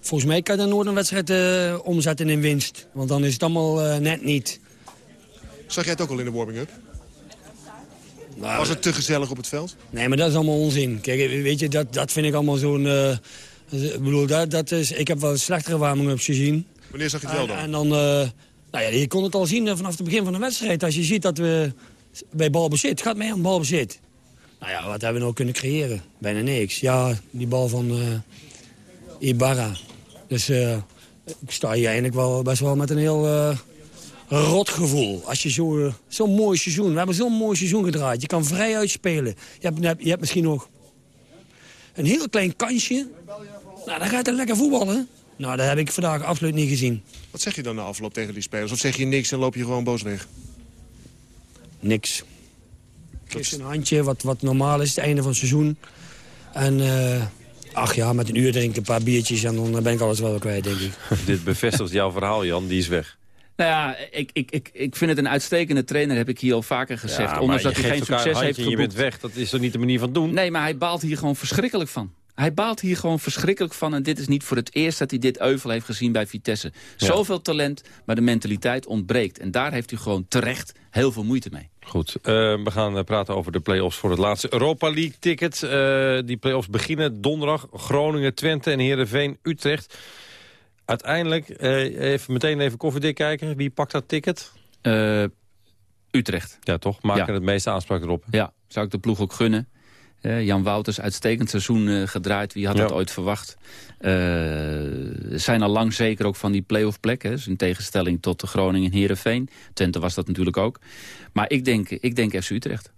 volgens mij kan je dan nooit een wedstrijd eh, omzetten in winst. Want dan is het allemaal eh, net niet. Zag jij het ook al in de warming-up? Was het te gezellig op het veld? Nee, maar dat is allemaal onzin. Kijk, weet je, dat, dat vind ik allemaal zo'n... ik bedoel, dat, dat is, ik heb wel slechtere warming-ups gezien. Wanneer zag je het wel dan? En, en dan... nou ja, je kon het al zien vanaf het begin van de wedstrijd. Als je ziet dat we bij balbezit... Het gaat mee om balbezit. Nou ja, wat hebben we nou kunnen creëren? Bijna niks. Ja, die bal van eh, Ibarra. Dus eh, ik sta hier eigenlijk wel best wel met een heel eh, rot gevoel. Als je zo, zo'n mooi seizoen... We hebben zo'n mooi seizoen gedraaid. Je kan vrij uitspelen. Je hebt, je hebt misschien nog een heel klein kansje. Nou, dan gaat het lekker voetballen. Nou, dat heb ik vandaag absoluut niet gezien. Wat zeg je dan na afloop tegen die spelers? Of zeg je niks en loop je gewoon boos weg? Niks. Geef ze een handje, wat, wat normaal is, het einde van het seizoen. En eh, ach ja, met een uur drinken, een paar biertjes... en dan ben ik alles wel weer kwijt, denk ik. Dit bevestigt jouw verhaal, Jan. Die is weg. Nou ja, ik, ik, ik, ik vind het een uitstekende trainer, heb ik hier al vaker gezegd. Ja, ondanks dat hij geeft geen succes heeft geboekt. je bent weg. Dat is toch niet de manier van doen? Nee, maar hij baalt hier gewoon verschrikkelijk van. Hij baalt hier gewoon verschrikkelijk van. En dit is niet voor het eerst dat hij dit euvel heeft gezien bij Vitesse. Zoveel talent, maar de mentaliteit ontbreekt. En daar heeft hij gewoon terecht heel veel moeite mee. Goed, uh, we gaan praten over de play-offs voor het laatste Europa League ticket. Uh, die play-offs beginnen donderdag. Groningen, Twente en Heerenveen, Utrecht. Uiteindelijk, uh, even meteen even koffiedik kijken. Wie pakt dat ticket? Utrecht. Ja, toch? Maken ja. het meeste aanspraak erop. Ja, zou ik de ploeg ook gunnen. Jan Wouters, uitstekend seizoen uh, gedraaid. Wie had ja. dat ooit verwacht? Uh, zijn al lang zeker ook van die play-off plek. Hè? Dus in tegenstelling tot de Groningen en Heerenveen. Twente was dat natuurlijk ook. Maar ik denk, ik denk FC Utrecht.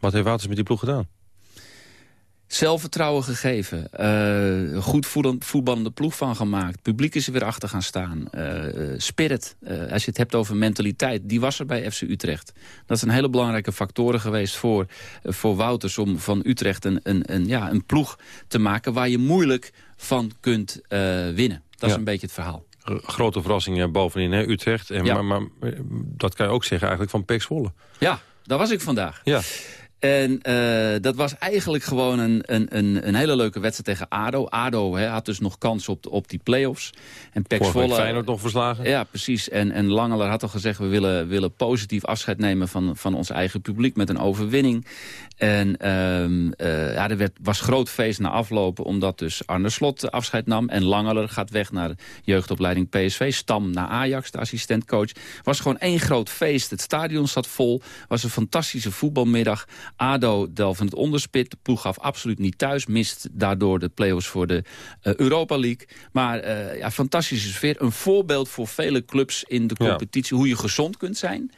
Wat heeft Wouters met die ploeg gedaan? Zelfvertrouwen gegeven. Uh, goed voetballende ploeg van gemaakt. Publiek is er weer achter gaan staan. Uh, spirit. Uh, als je het hebt over mentaliteit. Die was er bij FC Utrecht. Dat zijn hele belangrijke factoren geweest voor, voor Wouters... om van Utrecht een, een, een, ja, een ploeg te maken... waar je moeilijk van kunt winnen. Dat is een beetje het verhaal. Grote verrassing bovenin, hè, Utrecht. En, Ja. maar, maar dat kan je ook zeggen eigenlijk van Pek Zwolle. Ja, daar was ik vandaag. Ja. En eh, dat was eigenlijk gewoon een, een, een, een hele leuke wedstrijd tegen ADO. ADO hè, had dus nog kans op, de- op die play-offs. En Pek Zwolle... Feyenoord nog verslagen. Ja, precies. En, en Langeler had al gezegd... we willen, willen positief afscheid nemen van, van ons eigen publiek... met een overwinning. En ehm, eh, ja, er werd, was groot feest na aflopen... omdat dus Arne Slot afscheid nam. En Langeler gaat weg naar jeugdopleiding PSV. Stam naar Ajax, de assistentcoach. was gewoon één groot feest. Het stadion zat vol. was een fantastische voetbalmiddag. ADO delft in het onderspit. De ploeg gaf absoluut niet thuis. Mist daardoor de play-offs voor de eh, Europa League. Maar eh, ja, fantastische sfeer. Een voorbeeld voor vele clubs in de Ja. competitie. Hoe je gezond kunt zijn.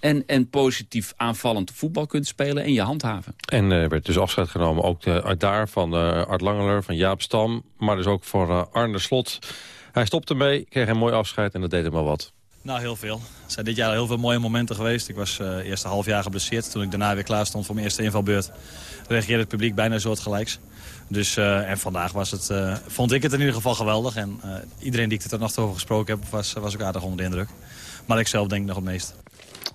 En, en positief aanvallend voetbal kunt spelen en je handhaven. En er werd dus afscheid genomen ook eh, uit daar van eh, Art Langeler, van Jaap Stam. Maar dus ook voor eh, Arne Slot. Hij stopte mee, kreeg een mooi afscheid en dat deed hem wel wat. Nou, heel veel. Er zijn dit jaar heel veel mooie momenten geweest. Ik was eh eerst een half jaar geblesseerd. Toen ik daarna weer klaar stond voor mijn eerste invalbeurt... reageerde het publiek bijna soortgelijks. Dus, eh, en vandaag was het, eh, vond ik het in ieder geval geweldig. En iedereen die ik er nacht over gesproken heb, was, was ook aardig onder de indruk. Maar ik zelf denk nog het meest.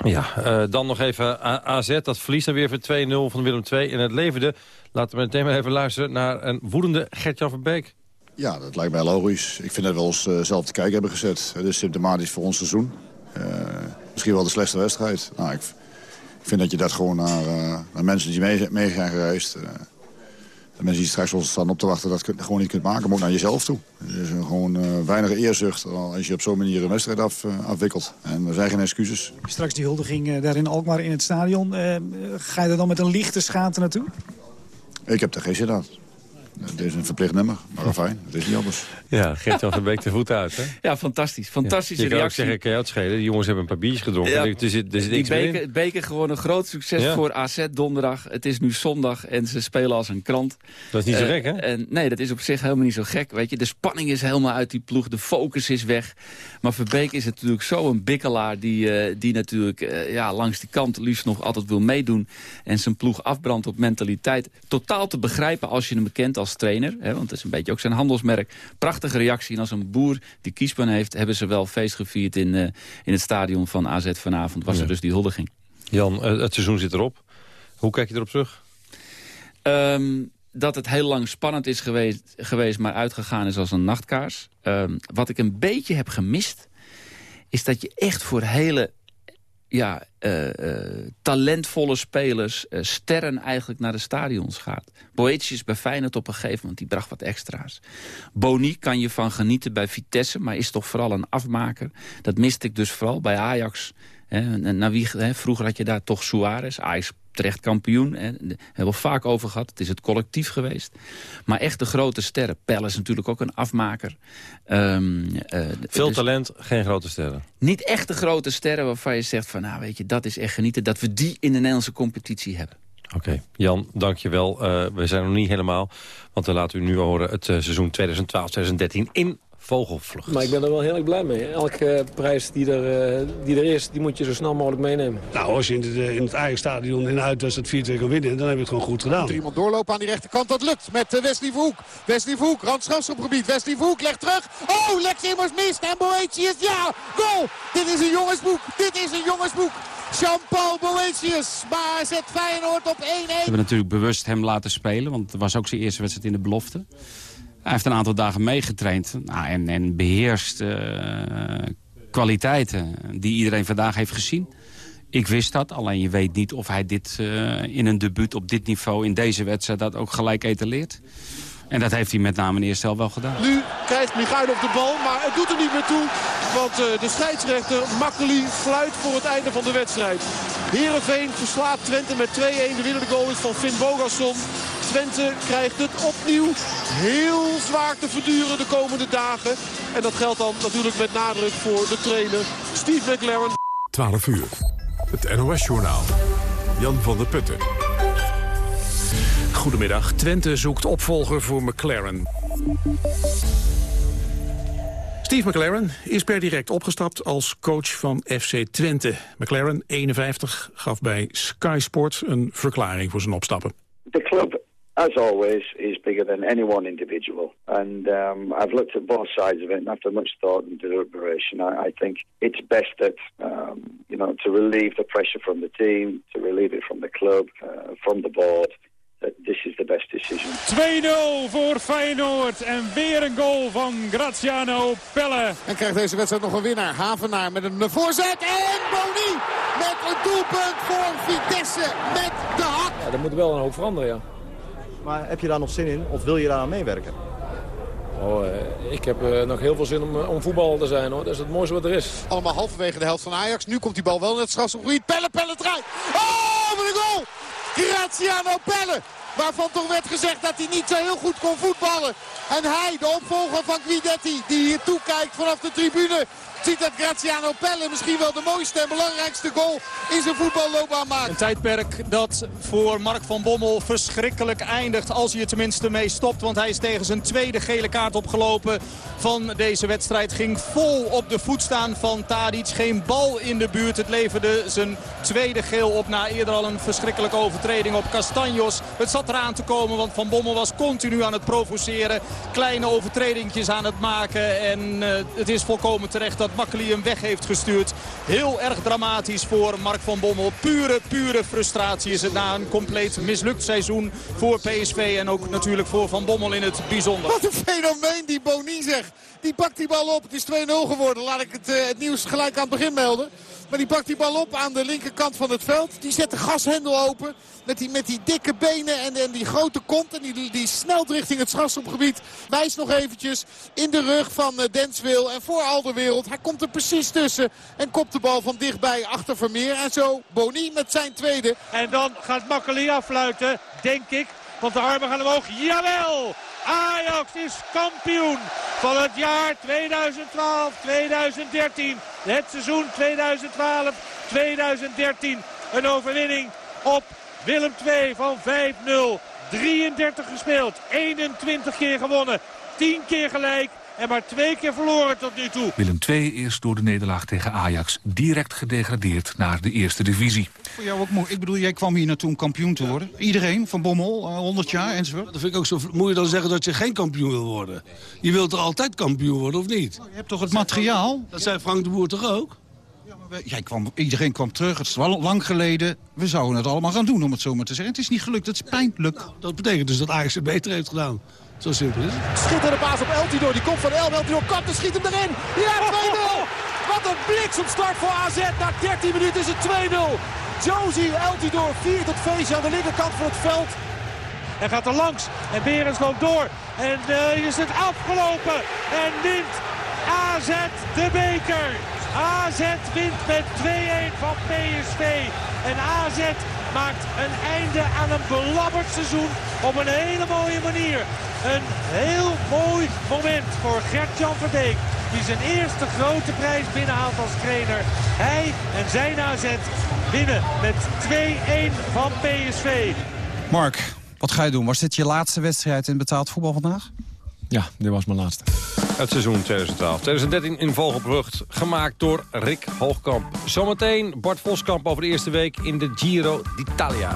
Ja, dan nog even AZ. Dat verliest weer voor 2-0 van Willem II. En het leverde, laten we meteen maar even luisteren... naar een woedende Gert-Jan Verbeek. Ja, dat lijkt mij logisch. Ik vind dat we ons eh, zelf te kijken hebben gezet. Het is symptomatisch voor ons seizoen. Eh, misschien wel de slechtste wedstrijd. Nou, ik, ik vind dat je dat gewoon naar, eh, naar mensen die mee, mee zijn gereisd... de mensen die straks ons staan op te wachten, dat kun- gewoon niet kunt maken. Maar ook naar jezelf toe. Er is een gewoon weinig eerzucht als je op zo'n manier een wedstrijd af, afwikkelt. En er zijn geen excuses. Straks die huldiging daar in Alkmaar in het stadion. Ga je er dan met een lichte schaamte naartoe? Ik heb er geen zin aan. Het is een verplicht nummer, maar fijn. Het is niet anders. Ja, Gert-Jan Verbeek de voet uit, hè? Ja, fantastisch. Fantastische je kan ook reactie. zeggen, kan je uitschelen. Die jongens hebben een paar biertjes gedronken. Ja. Er zit, er niks meer beker, het beker gewoon een groot succes Ja. voor AZ donderdag. Het is nu zondag en ze spelen als een krant. Dat is niet zo Eh, gek, hè? En, nee, dat is op zich helemaal niet zo gek. Weet je, de spanning is helemaal uit die ploeg. De focus is weg. Maar Verbeek is natuurlijk zo'n bikkelaar... die, eh, die natuurlijk eh, ja, langs die kant liefst nog altijd wil meedoen... en zijn ploeg afbrandt op mentaliteit. Totaal te begrijpen als je hem bekent als trainer. Hè, want dat is een beetje ook zijn handelsmerk. Prachtige reactie. En als een boer die kiespan heeft... hebben ze wel feest gevierd in, eh, in het stadion van AZ vanavond. Was Ja. er dus die huldiging. Jan, eh, het seizoen zit erop. Hoe kijk je erop terug? Ehm, dat het heel lang spannend is geweest, geweest maar uitgegaan is als een nachtkaars. Ehm, wat ik een beetje heb gemist, is dat je echt voor hele ja, eh, eh, talentvolle spelers, eh, sterren eigenlijk naar de stadions gaat. Boetius bij Feyenoord op een gegeven moment, die bracht wat extra's. Boni kan je van genieten bij Vitesse, maar is toch vooral een afmaker. Dat miste ik dus vooral bij Ajax. Hè, wie, hè, vroeger had je daar toch Suarez, Ajax terecht kampioen. Hè, daar hebben we vaak over gehad. Het is het collectief geweest. Maar echt de grote sterren. Pelle is natuurlijk ook een afmaker. Ehm, eh, Veel dus- talent, geen grote sterren. niet echt de grote sterren waarvan je zegt van... nou weet je, dat is echt genieten dat we die in de Nederlandse competitie hebben. Oké, Jan, dankjewel. Eh we zijn nog niet helemaal, want we laten u nu horen... het eh, seizoen 2012-2013 in Vogelvlucht. Maar ik ben er wel heel erg blij mee. Elke eh, prijs die er, eh, die er is, die moet je zo snel mogelijk meenemen. Nou, als je in het, eh, in het eigen stadion in de uitwedstrijd 4-2 kan winnen, dan heb je het gewoon goed gedaan. Moet er iemand doorlopen aan die rechterkant. Dat lukt met Wesley Voek. Wesley Voek, randstrafschopgebied. Wesley Voek legt terug. Oh, Lex Immers mist. En Boetius, ja, goal. Dit is een jongensboek. Dit is een jongensboek. Jean-Paul Boetius. Maar zet Feyenoord op 1-1. We hebben natuurlijk bewust hem laten spelen. Want het was ook zijn eerste wedstrijd in de belofte. Hij heeft een aantal dagen meegetraind. Nou, en, en beheerst uh, kwaliteiten die iedereen vandaag heeft gezien. Ik wist dat, alleen je weet niet of hij dit uh, in een debuut op dit niveau... in deze wedstrijd dat ook gelijk etaleert. En dat heeft hij met name in eerste helft wel gedaan. Nu krijgt Michailov de bal, maar het doet er niet meer toe. Want uh, de scheidsrechter Makkeli fluit voor het einde van de wedstrijd. Heerenveen verslaat Twente met 2-1. De winnende goal is van Finn Bogasson. Twente krijgt het opnieuw heel zwaar te verduren de komende dagen. En dat geldt dan natuurlijk met nadruk voor de trainer Steve McLaren. 12 uur. Het NOS-journaal. Jan van der Putten. Goedemiddag. Twente zoekt opvolger voor McLaren. Steve McLaren is per direct opgestapt als coach van FC Twente. McLaren, 51, gaf bij Sky Sport een verklaring voor zijn opstappen. De club as always, is bigger than any one individual. And um, I've looked at both sides of it, and after much thought and deliberation, I, I think it's best that, um, you know, to relieve the pressure from the team, to relieve it from the club, uh, from the board, that this is the best decision. 2-0 voor Feyenoord en weer een goal van Graziano Pelle. En krijgt deze wedstrijd nog een winnaar. Havenaar met een voorzet en Boni met een doelpunt voor Vitesse met de hak. Ja, dat moet wel een hoop veranderen, ja. Maar heb je daar nog zin in of wil je daar aan meewerken? Oh, eh, ik heb uh, nog heel veel zin om, uh, om voetballer te zijn. hoor. Dat is het mooiste wat er is. Allemaal halverwege de helft van Ajax. Nu komt die bal wel in het strafschopgebied. Pelle, Pelle draait. Oh, wat een goal! Graziano Pelle. Waarvan toch werd gezegd dat hij niet zo heel goed kon voetballen. En hij, de opvolger van Guidetti, die hier toekijkt vanaf de tribune ziet dat Graziano Pelle misschien wel de mooiste en belangrijkste goal in zijn voetballoopbaan maakt. Een tijdperk dat voor Mark van Bommel verschrikkelijk eindigt als hij er tenminste mee stopt. Want hij is tegen zijn tweede gele kaart opgelopen van deze wedstrijd. Ging vol op de voet staan van Tadic. Geen bal in de buurt. Het leverde zijn tweede geel op na eerder al een verschrikkelijke overtreding op Castanjos. Het zat eraan te komen want Van Bommel was continu aan het provoceren. Kleine overtredingjes aan het maken. En uh, het is volkomen terecht dat Makkeli hem weg heeft gestuurd. Heel erg dramatisch voor Mark van Bommel. Pure, pure frustratie is het na een compleet mislukt seizoen voor PSV. En ook natuurlijk voor Van Bommel in het bijzonder. Wat een fenomeen die Boni zegt. Die pakt die bal op. Het is 2-0 geworden. Laat ik het, uh, het nieuws gelijk aan het begin melden. Maar die pakt die bal op aan de linkerkant van het veld. Die zet de gashendel open. Met die, met die dikke benen en, en die grote kont. En die, die snelt richting het strafschopgebied. Wijst nog eventjes in de rug van uh, Denswil. En voor Alderwereld. Hij komt er precies tussen. En kopt de bal van dichtbij achter Vermeer. En zo Boni met zijn tweede. En dan gaat Makkeli afluiten, denk ik. Want de armen gaan omhoog. Jawel! Ajax is kampioen van het jaar 2012-2013. Het seizoen 2012-2013. Een overwinning op Willem II van 5-0. 33 gespeeld, 21 keer gewonnen, 10 keer gelijk en maar twee keer verloren tot nu toe. Willem II is door de nederlaag tegen Ajax direct gedegradeerd naar de eerste divisie. Voor jou ook mooi. Ik bedoel, jij kwam hier naartoe om kampioen te worden. Iedereen, van Bommel, uh, 100 jaar enzovoort. Dat vind ik ook zo moeilijk dan zeggen dat je geen kampioen wil worden. Je wilt er altijd kampioen worden, of niet? je hebt toch het materiaal? Dat zei Frank de Boer toch ook? Jij kwam, iedereen kwam terug, het is wel lang geleden. We zouden het allemaal gaan doen, om het zo maar te zeggen. Het is niet gelukt, het is pijnlijk. Dat betekent dus dat Ajax het beter heeft gedaan. Zo simpel is het. Schitterende paas op Eltidoor. Die komt van El. Eltidoor kapt en schiet hem erin. Ja, 2-0. Wat een bliksemstart voor AZ. Na 13 minuten is het 2-0. Josie Eltidoor viert het feestje aan de linkerkant van het veld. Hij gaat er langs. En Berens loopt door. En uh, is het afgelopen. En wint AZ de beker. AZ wint met 2-1 van PSV. En AZ maakt een einde aan een belabberd seizoen op een hele mooie manier. Een heel mooi moment voor Gert-Jan Verbeek. Die zijn eerste grote prijs binnenhaalt als trainer. Hij en zijn AZ winnen met 2-1 van PSV. Mark, wat ga je doen? Was dit je laatste wedstrijd in betaald voetbal vandaag? Ja, dit was mijn laatste. Het seizoen 2012. 2013 in Vogelbrucht, gemaakt door Rick Hoogkamp. Zometeen Bart Voskamp over de eerste week in de Giro d'Italia.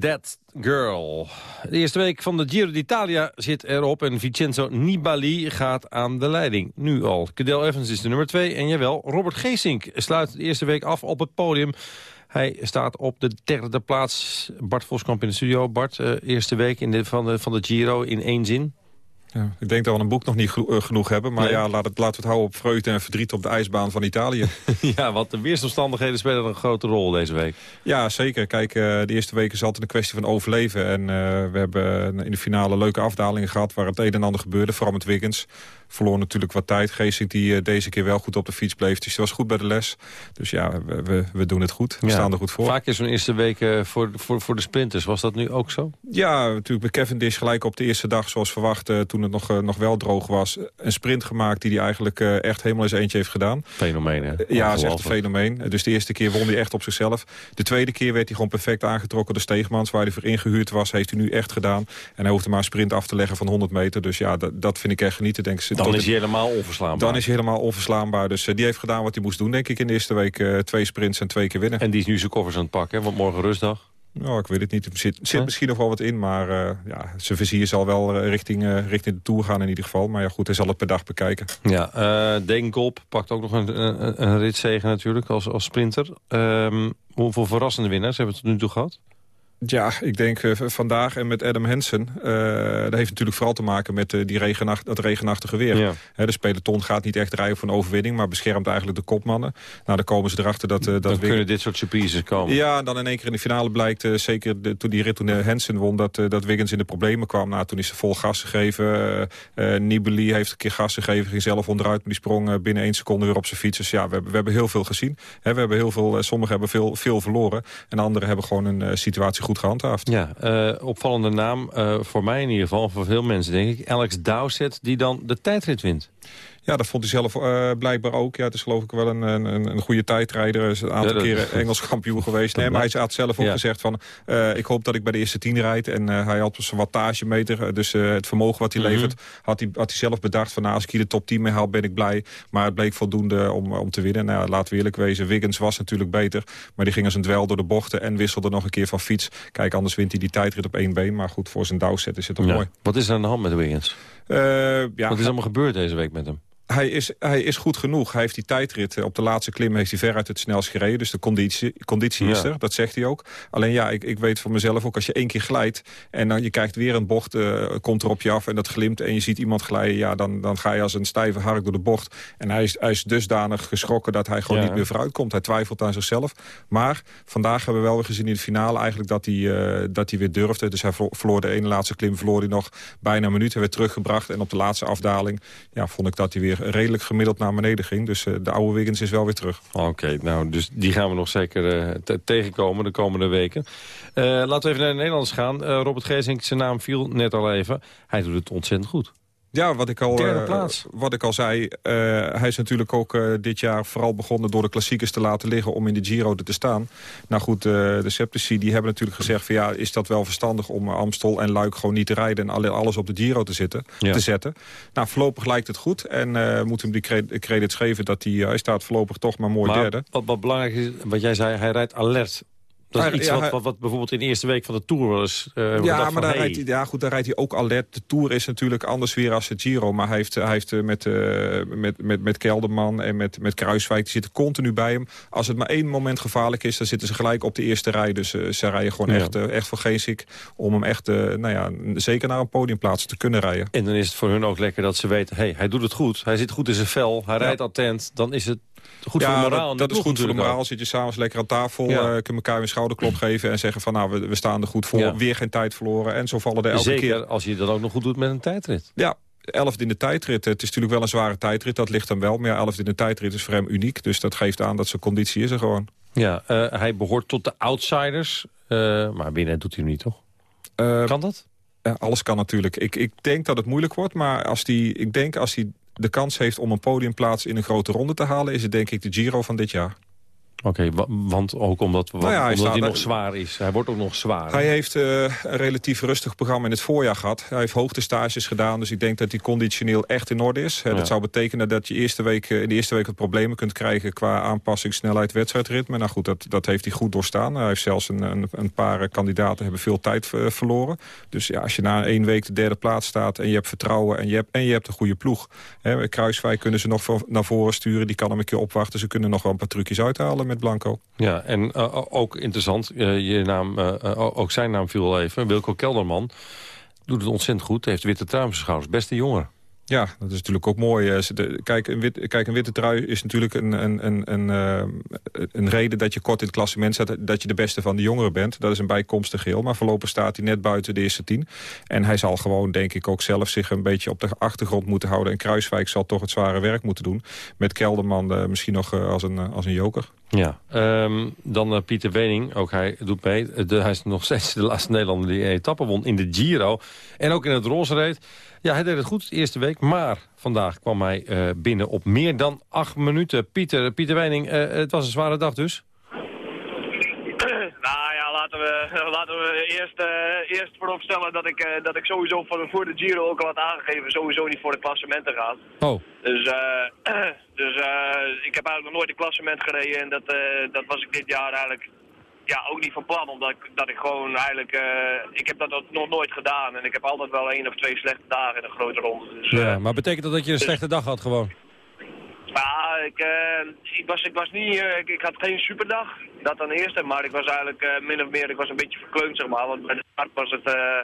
That Girl. De eerste week van de Giro d'Italia zit erop en Vincenzo Nibali gaat aan de leiding. Nu al. Cadel Evans is de nummer 2 en jawel, Robert Geesink sluit de eerste week af op het podium. Hij staat op de derde plaats. Bart Voskamp in de studio. Bart, eh, eerste week in de, van, de, van de Giro in één zin. Ja, ik denk dat we een boek nog niet eh, genoeg hebben. Maar Nee. ja, laat het, laten we het houden op vreugde en verdriet op de ijsbaan van Italië. ja, want de weersomstandigheden spelen een grote rol deze week. Ja, zeker. Kijk, eh, de eerste week is altijd een kwestie van overleven. En eh, we hebben in de finale leuke afdalingen gehad... waar het een en ander gebeurde, vooral met Wiggins. Verloor natuurlijk wat tijd. Geesink die eh, deze keer wel goed op de fiets bleef. Dus die was goed bij de les. Dus ja, we, we, we doen het goed. We Ja. staan er goed voor. Vaak is zo'n eerste week eh, voor, voor, voor de sprinters. Was dat nu ook zo? Ja, natuurlijk bij Cavendish gelijk op de eerste dag, zoals verwacht... eh, toen het nog, nog wel droog was, een sprint gemaakt... die hij eigenlijk echt helemaal eens eentje heeft gedaan. Fenomeen, hè? Ja, is echt een fenomeen. Dus de eerste keer won hij echt op zichzelf. De tweede keer werd hij gewoon perfect aangetrokken door Steegmans... waar hij voor ingehuurd was, heeft hij nu echt gedaan. En hij hoefde maar een sprint af te leggen van 100 meter. Dus ja, dat, dat vind ik echt genieten. Denk ik. Dan is hij helemaal onverslaanbaar. Dan is hij helemaal onverslaanbaar. Dus eh, die heeft gedaan wat hij moest doen, denk ik, in de eerste week. eh, twee sprints en twee keer winnen. En die is nu zijn koffers aan het pakken, hè? want morgen rustdag. Nou, ik weet het niet. Er zit, zit misschien nog wel wat in, maar eh, ja, zijn vizier zal wel richting, eh, richting de Tour gaan in ieder geval. Maar ja, goed, hij zal het per dag bekijken. Ja, eh Degenkolb pakt ook nog een, een, een ritzegen natuurlijk als, als sprinter. Ehm, hoeveel verrassende winnaars hebben we het tot nu toe gehad? Ja, ik denk eh, vandaag en met Adam Hansen. eh, dat heeft natuurlijk vooral te maken met eh, die regenacht, dat regenachtige weer. Ja. De peloton gaat niet echt rijden voor een overwinning... maar beschermt eigenlijk de kopmannen. Nou, dan komen ze erachter dat... dat Dan kunnen dit soort surprises komen. Ja, en dan in één keer in de finale blijkt, zeker de, toen die rit toen Hansen won... Dat, dat Wiggins in de problemen kwam. Nou, toen is ze vol gas gegeven. Nibali heeft een keer gas gegeven, ging zelf onderuit... maar die sprong binnen één seconde weer op zijn fiets. Dus ja, we hebben, we hebben heel veel gezien. We hebben heel veel, sommigen hebben veel, veel verloren. En anderen hebben gewoon een situatie goed gehandhaafd. Ja, eh, opvallende naam, eh, voor mij in ieder geval, voor veel mensen denk ik. Alex Dowsett, die dan de tijdrit wint. Ja, dat vond hij zelf eh, blijkbaar ook. Ja, het is geloof ik wel een, een, een goede tijdrijder. Is een aantal Ja, keren Engels kampioen geweest. Nee, maar hij had zelf ook Ja. gezegd van... eh, ik hoop dat ik bij de eerste tien rijd. En eh, hij had zijn wattagemeter. Dus het vermogen wat hij Mhm. levert... Had hij, had hij zelf bedacht van... Nou, als ik hier de top 10 mee haal, ben ik blij. Maar het bleek voldoende om, om te winnen. Nou, laten we eerlijk wezen. Wiggins was natuurlijk beter. Maar die ging als een dwel door de bochten. En wisselde nog een keer van fiets. Kijk, anders wint hij die tijdrit op één been. Maar goed, voor zijn douwzet is het toch Ja. mooi. Wat is er aan de hand met Wiggins? Ja, Wat is allemaal gebeurd deze week met hem? Hij is, hij is goed genoeg. Hij heeft die tijdrit eh, op de laatste klim heeft hij veruit het snelst gereden. Dus de conditie, conditie is er, dat zegt hij ook. Alleen ja, ik, ik weet van mezelf ook als je één keer glijdt... en dan je krijgt weer een bocht, eh, komt er op je af en dat glimt... en je ziet iemand glijden, ja, dan, dan ga je als een stijve hark door de bocht. En hij is, hij is dusdanig geschrokken dat hij gewoon Ja. niet meer vooruit komt. Hij twijfelt aan zichzelf. Maar vandaag hebben we wel weer gezien in de finale eigenlijk dat hij, eh, dat hij weer durfde. Dus hij verlo- verloor de ene laatste klim, verloor hij nog bijna een minuut. Hij werd teruggebracht en op de laatste afdaling ja, vond ik dat hij weer redelijk gemiddeld naar beneden ging. Dus eh, de oude Wiggins is wel weer terug. Oké, nou, dus die gaan we nog zeker eh, te- tegenkomen de komende weken. Eh, laten we even naar de Nederlanders gaan. Robert Geesink, zijn naam viel net al even. Hij doet het ontzettend goed. Ja, wat ik al, Derde eh, wat ik al zei, eh, hij is natuurlijk ook eh, dit jaar vooral begonnen door de klassiekers te laten liggen om in de Giro te staan. Nou goed, eh, de Septici die hebben natuurlijk gezegd van ja, is dat wel verstandig om Amstel en Luik gewoon niet te rijden en alle- alles op de Giro te, zitten, Ja. te zetten. Nou, voorlopig lijkt het goed en eh moet hem die cred- credits geven dat hij, hij staat voorlopig toch maar mooi maar derde. Wat, wat belangrijk is, wat jij zei, hij rijdt alert. Dat is iets ja, wat, hij- wat, wat bijvoorbeeld in de eerste week van de Tour eens... eh, Ja, maar daar hey, rijdt hij, ja, goed, daar rijdt hij ook alert. De Tour is natuurlijk anders weer als de Giro. Maar hij heeft, hij heeft eh, met, eh, met, met, met Kelderman en met, met Kruiswijk... die zitten continu bij hem. Als het maar één moment gevaarlijk is... dan zitten ze gelijk op de eerste rij. Dus eh, ze rijden gewoon Ja. echt, eh, echt voor Geesik... om hem echt, eh, nou ja, zeker naar een podiumplaats te kunnen rijden. En dan is het voor hun ook lekker dat ze weten... hey, hij doet het goed, hij zit goed in zijn vel, hij rijdt attent. Dan is het goed voor de moraal. dat, is goed voor de moraal. Zit je s'avonds lekker aan tafel, Ja. eh, kun je elkaar een schouderklop geven... en zeggen van nou, we, we staan er goed voor. Ja. Weer geen tijd verloren. En zo vallen er elke Zeker keer als je dat ook nog goed doet met een tijdrit. Ja, elfde in de tijdrit. Het is natuurlijk wel een zware tijdrit, dat ligt hem wel. Maar ja, elfde in de tijdrit is voor hem uniek. Dus dat geeft aan dat zijn conditie is er gewoon. Ja, eh, hij behoort tot de outsiders. eh, maar winnen doet hij niet, toch? kan dat? Alles kan natuurlijk. Ik, ik denk dat het moeilijk wordt, maar als die, ik denk als hij de kans heeft om een podiumplaats in een grote ronde te halen... is het denk ik de Giro van dit jaar. Oké, wa- want ook omdat, wa- Nou ja, hij omdat hij nog zwaar is. Hij wordt ook nog zwaar. Hij heeft eh, een relatief rustig programma in het voorjaar gehad. Hij heeft hoogtestages gedaan, dus ik denk dat hij conditioneel echt in orde is. Ja. Dat zou betekenen dat je eerste week, eh, in de eerste week wat problemen kunt krijgen... qua aanpassing, snelheid, wedstrijdritme. Nou goed, dat, dat heeft hij goed doorstaan. Hij heeft zelfs een, een, een paar eh, kandidaten hebben veel tijd verloren. Dus ja, als je na één week de derde plaats staat... en je hebt vertrouwen en je hebt, en je hebt een goede ploeg... Hè, Kruiswijk kunnen ze nog naar voren sturen. Die kan hem een keer opwachten. Ze kunnen nog wel een paar trucjes uithalen Blanco. Ja, en eh, ook interessant, eh, je naam, eh, eh, ook zijn naam viel al even. Wilco Kelderman doet het ontzettend goed. Heeft witte trui op zijn schouders. Beste jongen. Ja, dat is natuurlijk ook mooi. Eh, Kijk een, kijk, een witte trui is natuurlijk een, een, een, een, eh, een reden dat je kort in het klassement staat... dat je de beste van de jongeren bent. Dat is een bijkomstig geheel. Maar voorlopig staat hij net buiten de eerste tien. En hij zal gewoon, denk ik, ook zelf zich een beetje op de achtergrond moeten houden. En Kruiswijk zal toch het zware werk moeten doen. Met Kelderman eh, misschien nog als, een, als een joker. Ja, ehm, dan Pieter Wening, ook hij doet mee. De, hij is nog steeds de laatste Nederlander die een etappe won in de Giro. En ook in het roze. Ja, hij deed het goed de eerste week, maar vandaag kwam hij eh, binnen op meer dan acht minuten. Pieter, Pieter Wening, eh, het was een zware dag dus. Nou ja, laten we, laten we eerst, eh eerst vooropstellen dat ik, eh, dat ik sowieso voor, voor de Giro ook al had aangegeven sowieso niet voor de klassementen ga. Oh. Dus, eh, dus eh, ik heb eigenlijk nog nooit een klassement gereden en dat, eh, dat was ik dit jaar eigenlijk ja, ook niet van plan. Omdat ik, dat ik gewoon eigenlijk, eh, ik heb dat nog nooit gedaan en ik heb altijd wel één of twee slechte dagen in een grote ronde. Dus, Ja, maar betekent dat dat je een slechte dag had gewoon? ja, ik, eh, ik, was, ik was niet, eh, ik, ik had geen superdag, dat dan eerste, maar ik was eigenlijk eh, min of meer, ik was een beetje verkleund zeg maar, want bij de start was het, eh,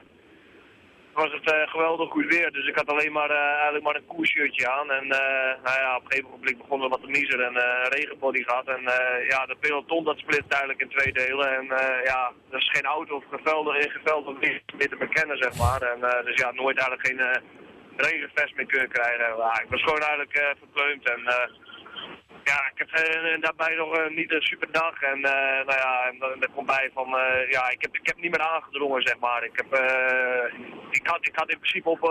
was het eh, geweldig goed weer, dus ik had alleen maar, eh, eigenlijk maar een koershirtje aan. En eh, nou ja, op een gegeven moment begon er wat te miezen en een regenbody gehad. En ja, de peloton dat splitst eigenlijk in twee delen. En ja, er is geen auto of gevelde, in gevelde meer te bekennen zeg maar, en dus ja, nooit eigenlijk geen... regenvest mee kunnen krijgen. Ik was gewoon eigenlijk verkleumd en ja, ik heb eh, daarbij nog eh, niet een super dag en eh, nou ja, en er komt bij van, ja, ik heb, ik heb niet meer aangedrongen zeg maar. Ik heb, ik had, ik had in principe op,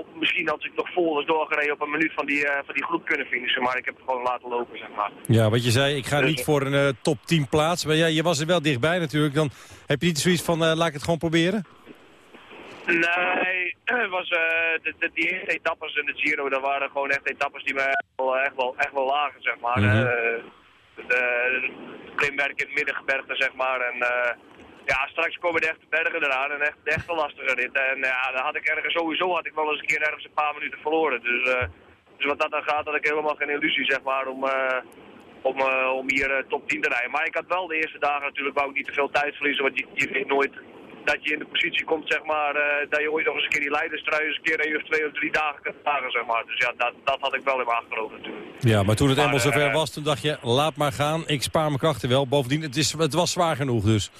op, misschien als ik nog vol was doorgereden op een minuut van die, van die groep kunnen finishen, maar ik heb het gewoon laten lopen zeg maar. Ja, wat je zei, ik ga niet voor een top 10 plaats. Maar ja, je was er wel dichtbij natuurlijk. Dan heb je niet zoiets van, laat ik het gewoon proberen? Nee, het was, eh, de, de, die eerste etappes in de Giro, dat waren gewoon echt etappes die me echt wel, echt wel, echt wel lagen, zeg maar. Eh, de, de klimwerk in het middengebergte, zeg maar. En eh, ja, straks komen de echte bergen eraan en echt, de echte lastige ritten. En ja, dan had ik ergens sowieso had ik wel eens een keer ergens een paar minuten verloren. Dus, eh, Dus wat dat dan gaat, had ik helemaal geen illusie, zeg maar, om, eh, om, eh, om hier eh, top 10 te rijden. Maar ik had wel de eerste dagen natuurlijk, wou ik niet te veel tijd verliezen, want je, je weet nooit dat je in de positie komt, zeg maar, eh, dat je ooit nog eens een keer die leiderstrui eens een keer één of twee of drie dagen kunt dragen, zeg maar. Dus ja, dat, dat had ik wel in mijn achterhoofd natuurlijk. Ja, maar toen het eenmaal zover eh, was, toen dacht je, laat maar gaan. Ik spaar mijn krachten wel. Bovendien, het, is, het was zwaar genoeg dus.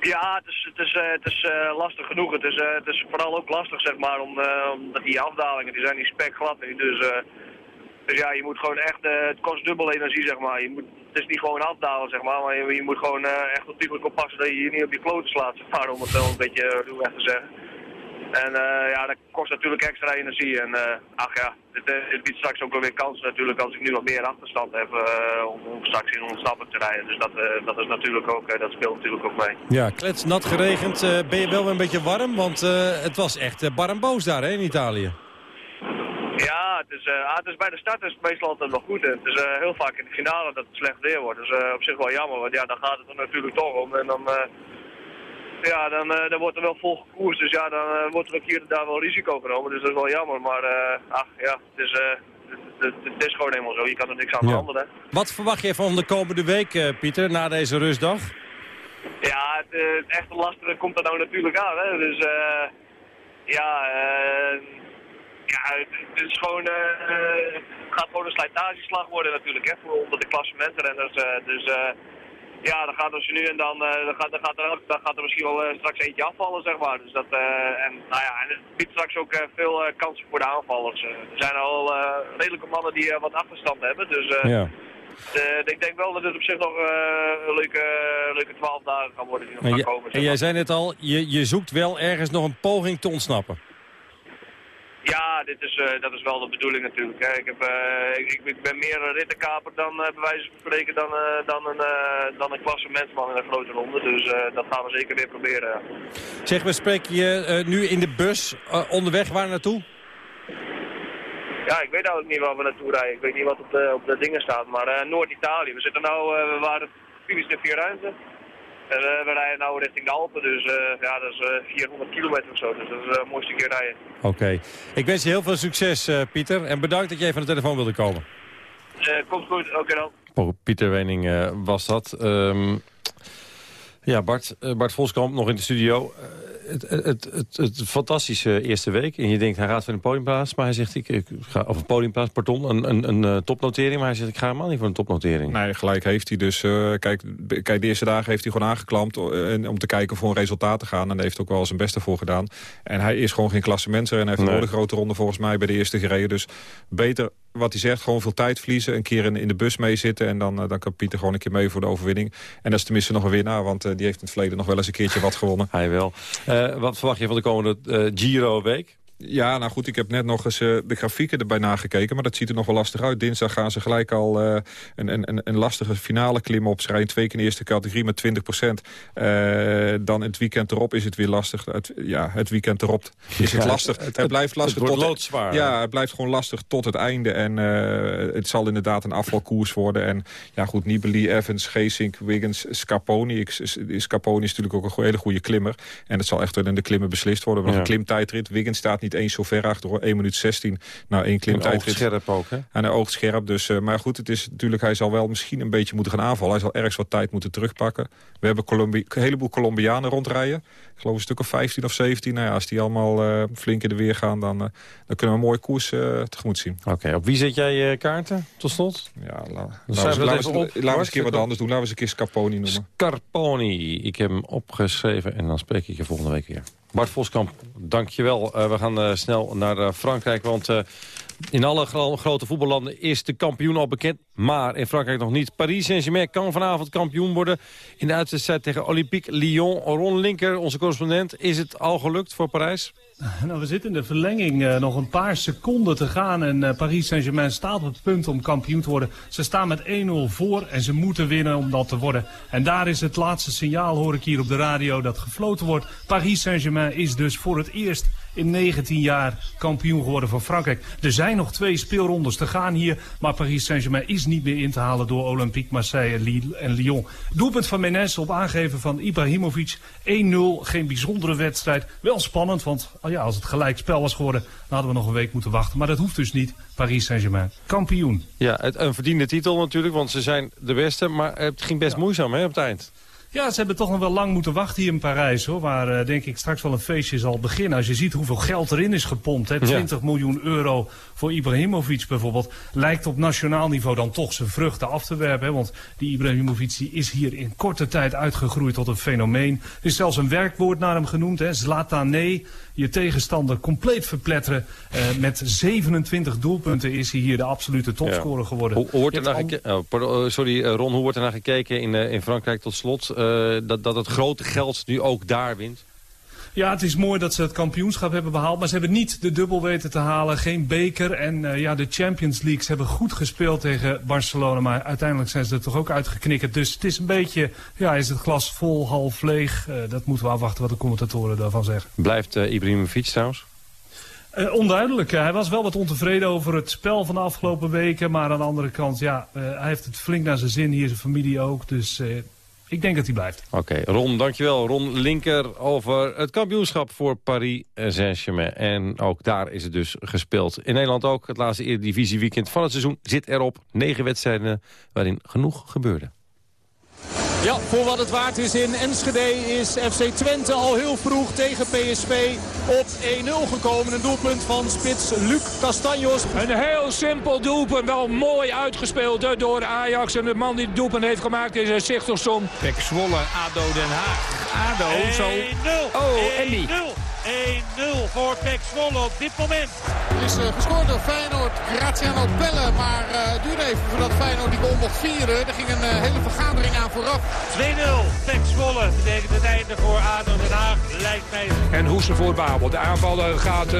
Ja, het is, het is, eh, het is lastig genoeg. Het is, het is vooral ook lastig, zeg maar, om, omdat die afdalingen, die zijn niet spekglad nu. Dus, dus ja, je moet gewoon echt, eh, het kost dubbel energie, zeg maar. Je moet, het is niet gewoon afdalen, zeg maar, maar je, je moet gewoon eh, echt natuurlijk oppassen dat je je niet op je kloten slaat, zeg maar, om het wel een beetje uh, weg te zeggen. En eh, ja, dat kost natuurlijk extra energie. En eh, ach ja, eh, dit biedt straks ook wel weer kansen natuurlijk als ik nu wat meer achterstand heb eh, om, straks in ontsnapping te rijden. Dus dat, eh, dat is natuurlijk ook, eh, dat speelt natuurlijk ook mee. Ja, kletsnat geregend. Eh, ben je wel weer een beetje warm? Want eh, het was echt uh, bar en boos daar hè, in Italië. Ja, het is, eh, ah, het is bij de start is het meestal altijd nog goed. En het is eh, heel vaak in de finale dat het slecht weer wordt. Dus eh, op zich wel jammer, want ja, dan gaat het er natuurlijk toch om. En dan, ja, dan, dan wordt er wel vol gekoerst. Dus ja, dan wordt er ook hier en daar wel risico genomen. Dus dat is wel jammer. Maar ach ja, het is, het, het, het is gewoon helemaal zo. Je kan er niks aan Ja. veranderen. Wat verwacht je van de komende week, Pieter, na deze rustdag? Ja, het, het echte lastige komt er nou natuurlijk aan. Hè? Dus eh, ja, eh, ja, het, is gewoon, eh, het gaat gewoon een slijtageslag worden natuurlijk, hè, voor onder de klassementrenners. eh dus eh, ja, dan gaat er nu en dan, dan, gaat, dan, gaat er, dan gaat er misschien wel straks eentje afvallen, zeg maar. Dus dat, en, nou ja, en het biedt straks ook veel kansen voor de aanvallers. Er zijn al redelijke mannen die wat achterstand hebben, dus... Ja. ik denk wel dat het op zich nog een leuke, leuke 12 dagen gaan worden die nog En, gaan komen. en jij zei net al, je, je zoekt wel ergens nog een poging te ontsnappen. Ja, dit is, eh, dat is wel de bedoeling natuurlijk. Hè. Ik, heb, eh, ik, ik- ben meer een rittenkaper dan, eh bij wijze van spreken, dan, dan een, dan een klassementsman in een grote ronde. Dus dat gaan we zeker weer proberen. Zeg, we spreken je nu in de bus onderweg waar naartoe? Ja, ik weet eigenlijk niet waar we naartoe rijden. Ik weet niet wat op de, op de dingen staat, maar Noord-Italië. We zitten nou, we waren finish in Firenze. En eh, we rijden nou richting de Alpen, dus eh, ja, dat is eh, 400 kilometer of zo. Dus dat is eh, een mooi stukje rijden. Oké. Ik wens je heel veel succes, eh, Pieter. En bedankt dat je even aan de telefoon wilde komen. Eh, komt goed, oké dan. Oh, Pieter Wening eh, was dat. Ehm, ja, Bart, eh, Bart Volskamp nog in de studio. Het, het, het, het fantastische eerste week. En je denkt, hij gaat voor een podiumplaats. Maar hij zegt, ik, ik ga, of een podiumplaats, pardon, een, een, een eh, topnotering. Maar hij zegt, ik ga helemaal niet voor een topnotering. Nee, gelijk heeft hij dus. eh, kijk, kijk, de eerste dagen heeft hij gewoon aangeklampt eh, om te kijken voor een resultaat te gaan. En daar heeft hij ook wel zijn beste voor gedaan. En hij is gewoon geen klassemenser en hij heeft Nee. een hele grote ronde volgens mij bij de eerste gereden. Dus beter wat hij zegt, gewoon veel tijd verliezen. Een keer in, in de bus meezitten en dan, dan kan Pieter gewoon een keer mee voor de overwinning. En dat is tenminste nog een winnaar, want die heeft in het verleden nog wel eens een keertje wat gewonnen. Hij wel. Eh, wat verwacht je van de komende eh, Giro-week? Ja, nou goed, ik heb net nog eens eh, de grafieken erbij nagekeken. Maar dat ziet er nog wel lastig uit. Dinsdag gaan ze gelijk al eh, een, een, een- een lastige finale klimmen op. Ze rijden twee keer in de eerste categorie met 20% dan het weekend erop is het weer lastig. Het, ja, het weekend erop is het Ja, lastig. het- Het, het- blijft lastig het wordt tot loodzwaar. Ja, het blijft gewoon lastig tot het einde. En het zal inderdaad een afvalkoers worden. En ja goed, Nibali, Evans, Geesink, Wiggins, Scarponi. Ik- S- Scarponi is natuurlijk ook een hele goede klimmer. En het zal echt wel in de klimmen beslist worden. Ja. een klimtijdrit. Wiggins staat niet eens zo ver achter hoor. 1 minuut 16. Nou, één klimtijdrit. scherp ook, hè? En hij oogt scherp. Dus, eh, maar goed, het is natuurlijk, hij zal wel misschien een beetje moeten gaan aanvallen. Hij zal ergens wat tijd moeten terugpakken. We hebben Colombi een heleboel Colombianen rondrijden. Ik geloof een stuk of 15 of 17. Nou ja, als die allemaal eh, flink in de weer gaan, dan, eh, dan kunnen we een mooie koers tegemoet zien. Oké, op wie zet jij je kaarten, tot slot? Ja, la, laten we eens- op. laten we eens een keer wat anders doen. Laten we eens een keer Scarponi noemen. Carponi. Ik heb hem opgeschreven en dan spreek ik je volgende week weer. Bart Voskamp, dankjewel. Uh, we gaan uh, snel naar uh, Frankrijk, want in alle gro grote voetballanden is de kampioen al bekend. Maar in Frankrijk nog niet. Paris Saint-Germain kan vanavond kampioen worden in de uitwedstrijd tegen Olympique Lyon. Ron Linker, onze correspondent, is het al gelukt voor Parijs? Nou, we zitten in de verlenging uh, nog een paar seconden te gaan. En uh, Paris Saint-Germain staat op het punt om kampioen te worden. Ze staan met 1-0 voor en ze moeten winnen om dat te worden. En daar is het laatste signaal, hoor ik hier op de radio, dat gefloten wordt. Paris Saint-Germain is dus voor het eerst in 19 jaar kampioen geworden van Frankrijk. Er zijn nog twee speelrondes te gaan hier. Maar Paris Saint-Germain is niet meer in te halen door Olympique Marseille en Lille en Lyon. Doelpunt van Menes op aangeven van Ibrahimovic. 1-0, geen bijzondere wedstrijd. Wel spannend, want oh ja, als het gelijk spel was geworden... dan hadden we nog een week moeten wachten. Maar dat hoeft dus niet. Paris Saint-Germain, kampioen. Ja, het, een verdiende titel natuurlijk, want ze zijn de beste. Maar het ging best moeizaam hè, op het eind. Ja, ze hebben toch nog wel lang moeten wachten hier in Parijs, hoor. Waar eh, denk ik straks wel een feestje zal beginnen. Als je ziet hoeveel geld erin is gepompt, hè, 20 miljoen euro voor Ibrahimovic bijvoorbeeld, lijkt op nationaal niveau dan toch zijn vruchten af te werpen. Hè, want die Ibrahimovic die is hier in korte tijd uitgegroeid tot een fenomeen. Er is zelfs een werkwoord naar hem genoemd, hè, Zlatane. Je tegenstander compleet verpletteren. Eh, met 27 doelpunten is hij hier de absolute topscorer geworden. Hoe, hoe wordt er naar oh, pardon, eh, sorry, eh, Ron, hoe wordt er naar gekeken in, eh, in Frankrijk tot slot? eh, dat, dat het grote geld nu ook daar wint? Ja, het is mooi dat ze het kampioenschap hebben behaald. Maar ze hebben niet de dubbel weten te halen. Geen beker. En eh, ja, de Champions League. Ze hebben goed gespeeld tegen Barcelona. Maar uiteindelijk zijn ze er toch ook uitgeknikkerd. Dus het is een beetje... Ja, is het glas vol, half leeg? Eh, dat moeten we afwachten wat de commentatoren daarvan zeggen. Blijft eh, Ibrahimovic trouwens? Onduidelijk. Hij was wel wat ontevreden over het spel van de afgelopen weken. Maar aan de andere kant, ja, hij heeft het flink naar zijn zin. Hier zijn familie ook. Dus ik denk dat hij blijft. Oké, Ron, dankjewel. Ron Linker over het kampioenschap voor Paris Saint-Germain. En ook daar is het dus gespeeld. In Nederland ook. Het laatste Eredivisie-weekend van het seizoen zit erop. Negen wedstrijden waarin genoeg gebeurde. Ja, voor wat het waard is in Enschede is FC Twente al heel vroeg tegen PSV op 1-0 gekomen. Een doelpunt van spits Luc Castanjos. Een heel simpel doelpunt, wel mooi uitgespeeld door Ajax. En de man die het doelpunt heeft gemaakt is uh, Sigtorsson. Pek Zwolle, ADO Den Haag. ADO, zo. 1-0. Oh, Andy. 1-0 voor Pek Zwolle op dit moment. Er is eh, gescoord door Feyenoord, Graziano Pelle. Maar eh, het duurde even voordat Feyenoord die goal mocht vieren. Er ging een eh, hele vergadering aan vooraf. 2-0. Pek Zwolle betekent het einde voor ADO Den Haag. Lijkt mij. En Hoesen voor Babel. De aanvaller gaat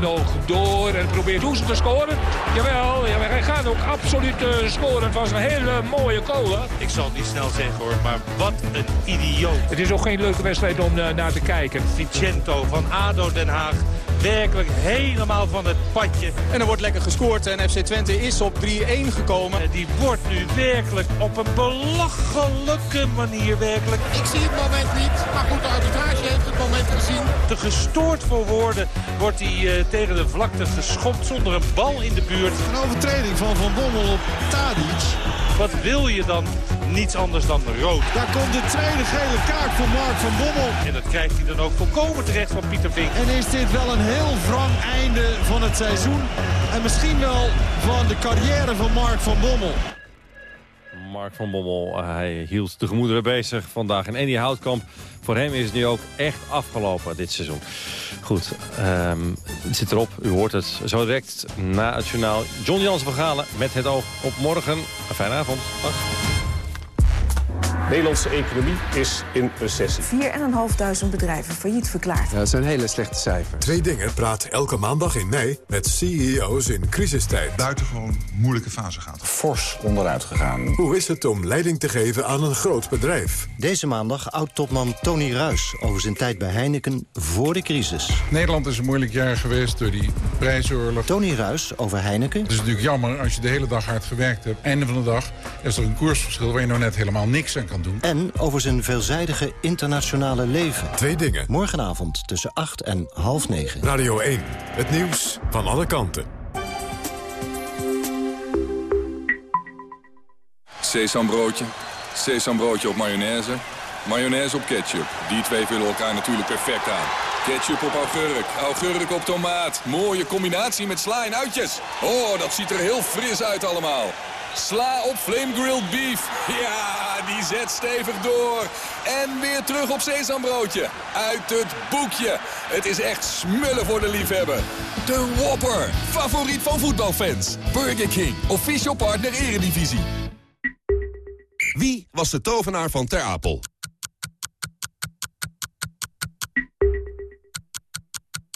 nog door en probeert Hoesen te scoren. Jawel, jawel hij gaat ook absoluut eh, scoren. Het was een hele mooie goal. Hè? Ik zal het niet snel zeggen hoor, maar wat een idioot. Het is ook geen leuke wedstrijd om eh, naar te kijken. Vicento van ADO Den Haag. Werkelijk helemaal van het padje. En er wordt lekker gescoord en FC Twente is op 3-1 gekomen. En die wordt nu werkelijk op een belachelijke manier werkelijk. Ik zie het moment niet. Maar goed, de arbitrage heeft het moment gezien. Te gestoord voor woorden wordt hij eh, tegen de vlakte geschopt zonder een bal in de buurt. Een overtreding van Van Bommel op Tadic. Wat wil je dan? Niets anders dan rood. Daar komt de tweede gele kaart voor Mark van Bommel. En dat krijgt hij dan ook volkomen terecht van Pieter Vink. En is dit wel een heel wrang einde van het seizoen. En misschien wel van de carrière van Mark van Bommel. Mark van Bommel, eh, hij hield de gemoederen bezig vandaag. En Andy Houtkamp, voor hem is het nu ook echt afgelopen dit seizoen. Goed, ehm, het zit erop. U hoort het zo direct na het journaal. John Jans van Galen met het oog op morgen. Een fijne avond. Dag. Nederlandse economie is in recessie. 4.500 bedrijven failliet verklaard. Ja, dat zijn hele slechte cijfers. Twee dingen praat elke maandag in mei met CEO's in crisistijd. Buitengewoon moeilijke fase gaat. Fors onderuit gegaan. Hoe is het om leiding te geven aan een groot bedrijf? Deze maandag oud-topman Tony Ruis over zijn tijd bij Heineken voor de crisis. Nederland is een moeilijk jaar geweest door die prijsoorlog. Tony Ruis over Heineken. Het is natuurlijk jammer als je de hele dag hard gewerkt hebt. Einde van de dag is er een koersverschil waar je nou net helemaal niks aan kan doen. En over zijn veelzijdige internationale leven. Twee dingen. Morgenavond tussen 8 en half 9. Radio 1. Het nieuws van alle kanten. Sesambroodje, sesambroodje op mayonaise, mayonaise op ketchup. Die twee vullen elkaar natuurlijk perfect aan. Ketchup op augurk, augurk op tomaat. Mooie combinatie met sla en uitjes. Oh, dat ziet er heel fris uit allemaal. Sla op flame grilled beef. Ja, die zet stevig door. En weer terug op sesambroodje. Uit het boekje. Het is echt smullen voor de liefhebber. De Whopper. Favoriet van voetbalfans. Burger King. Official partner Eredivisie. Wie was de tovenaar van Ter Apel?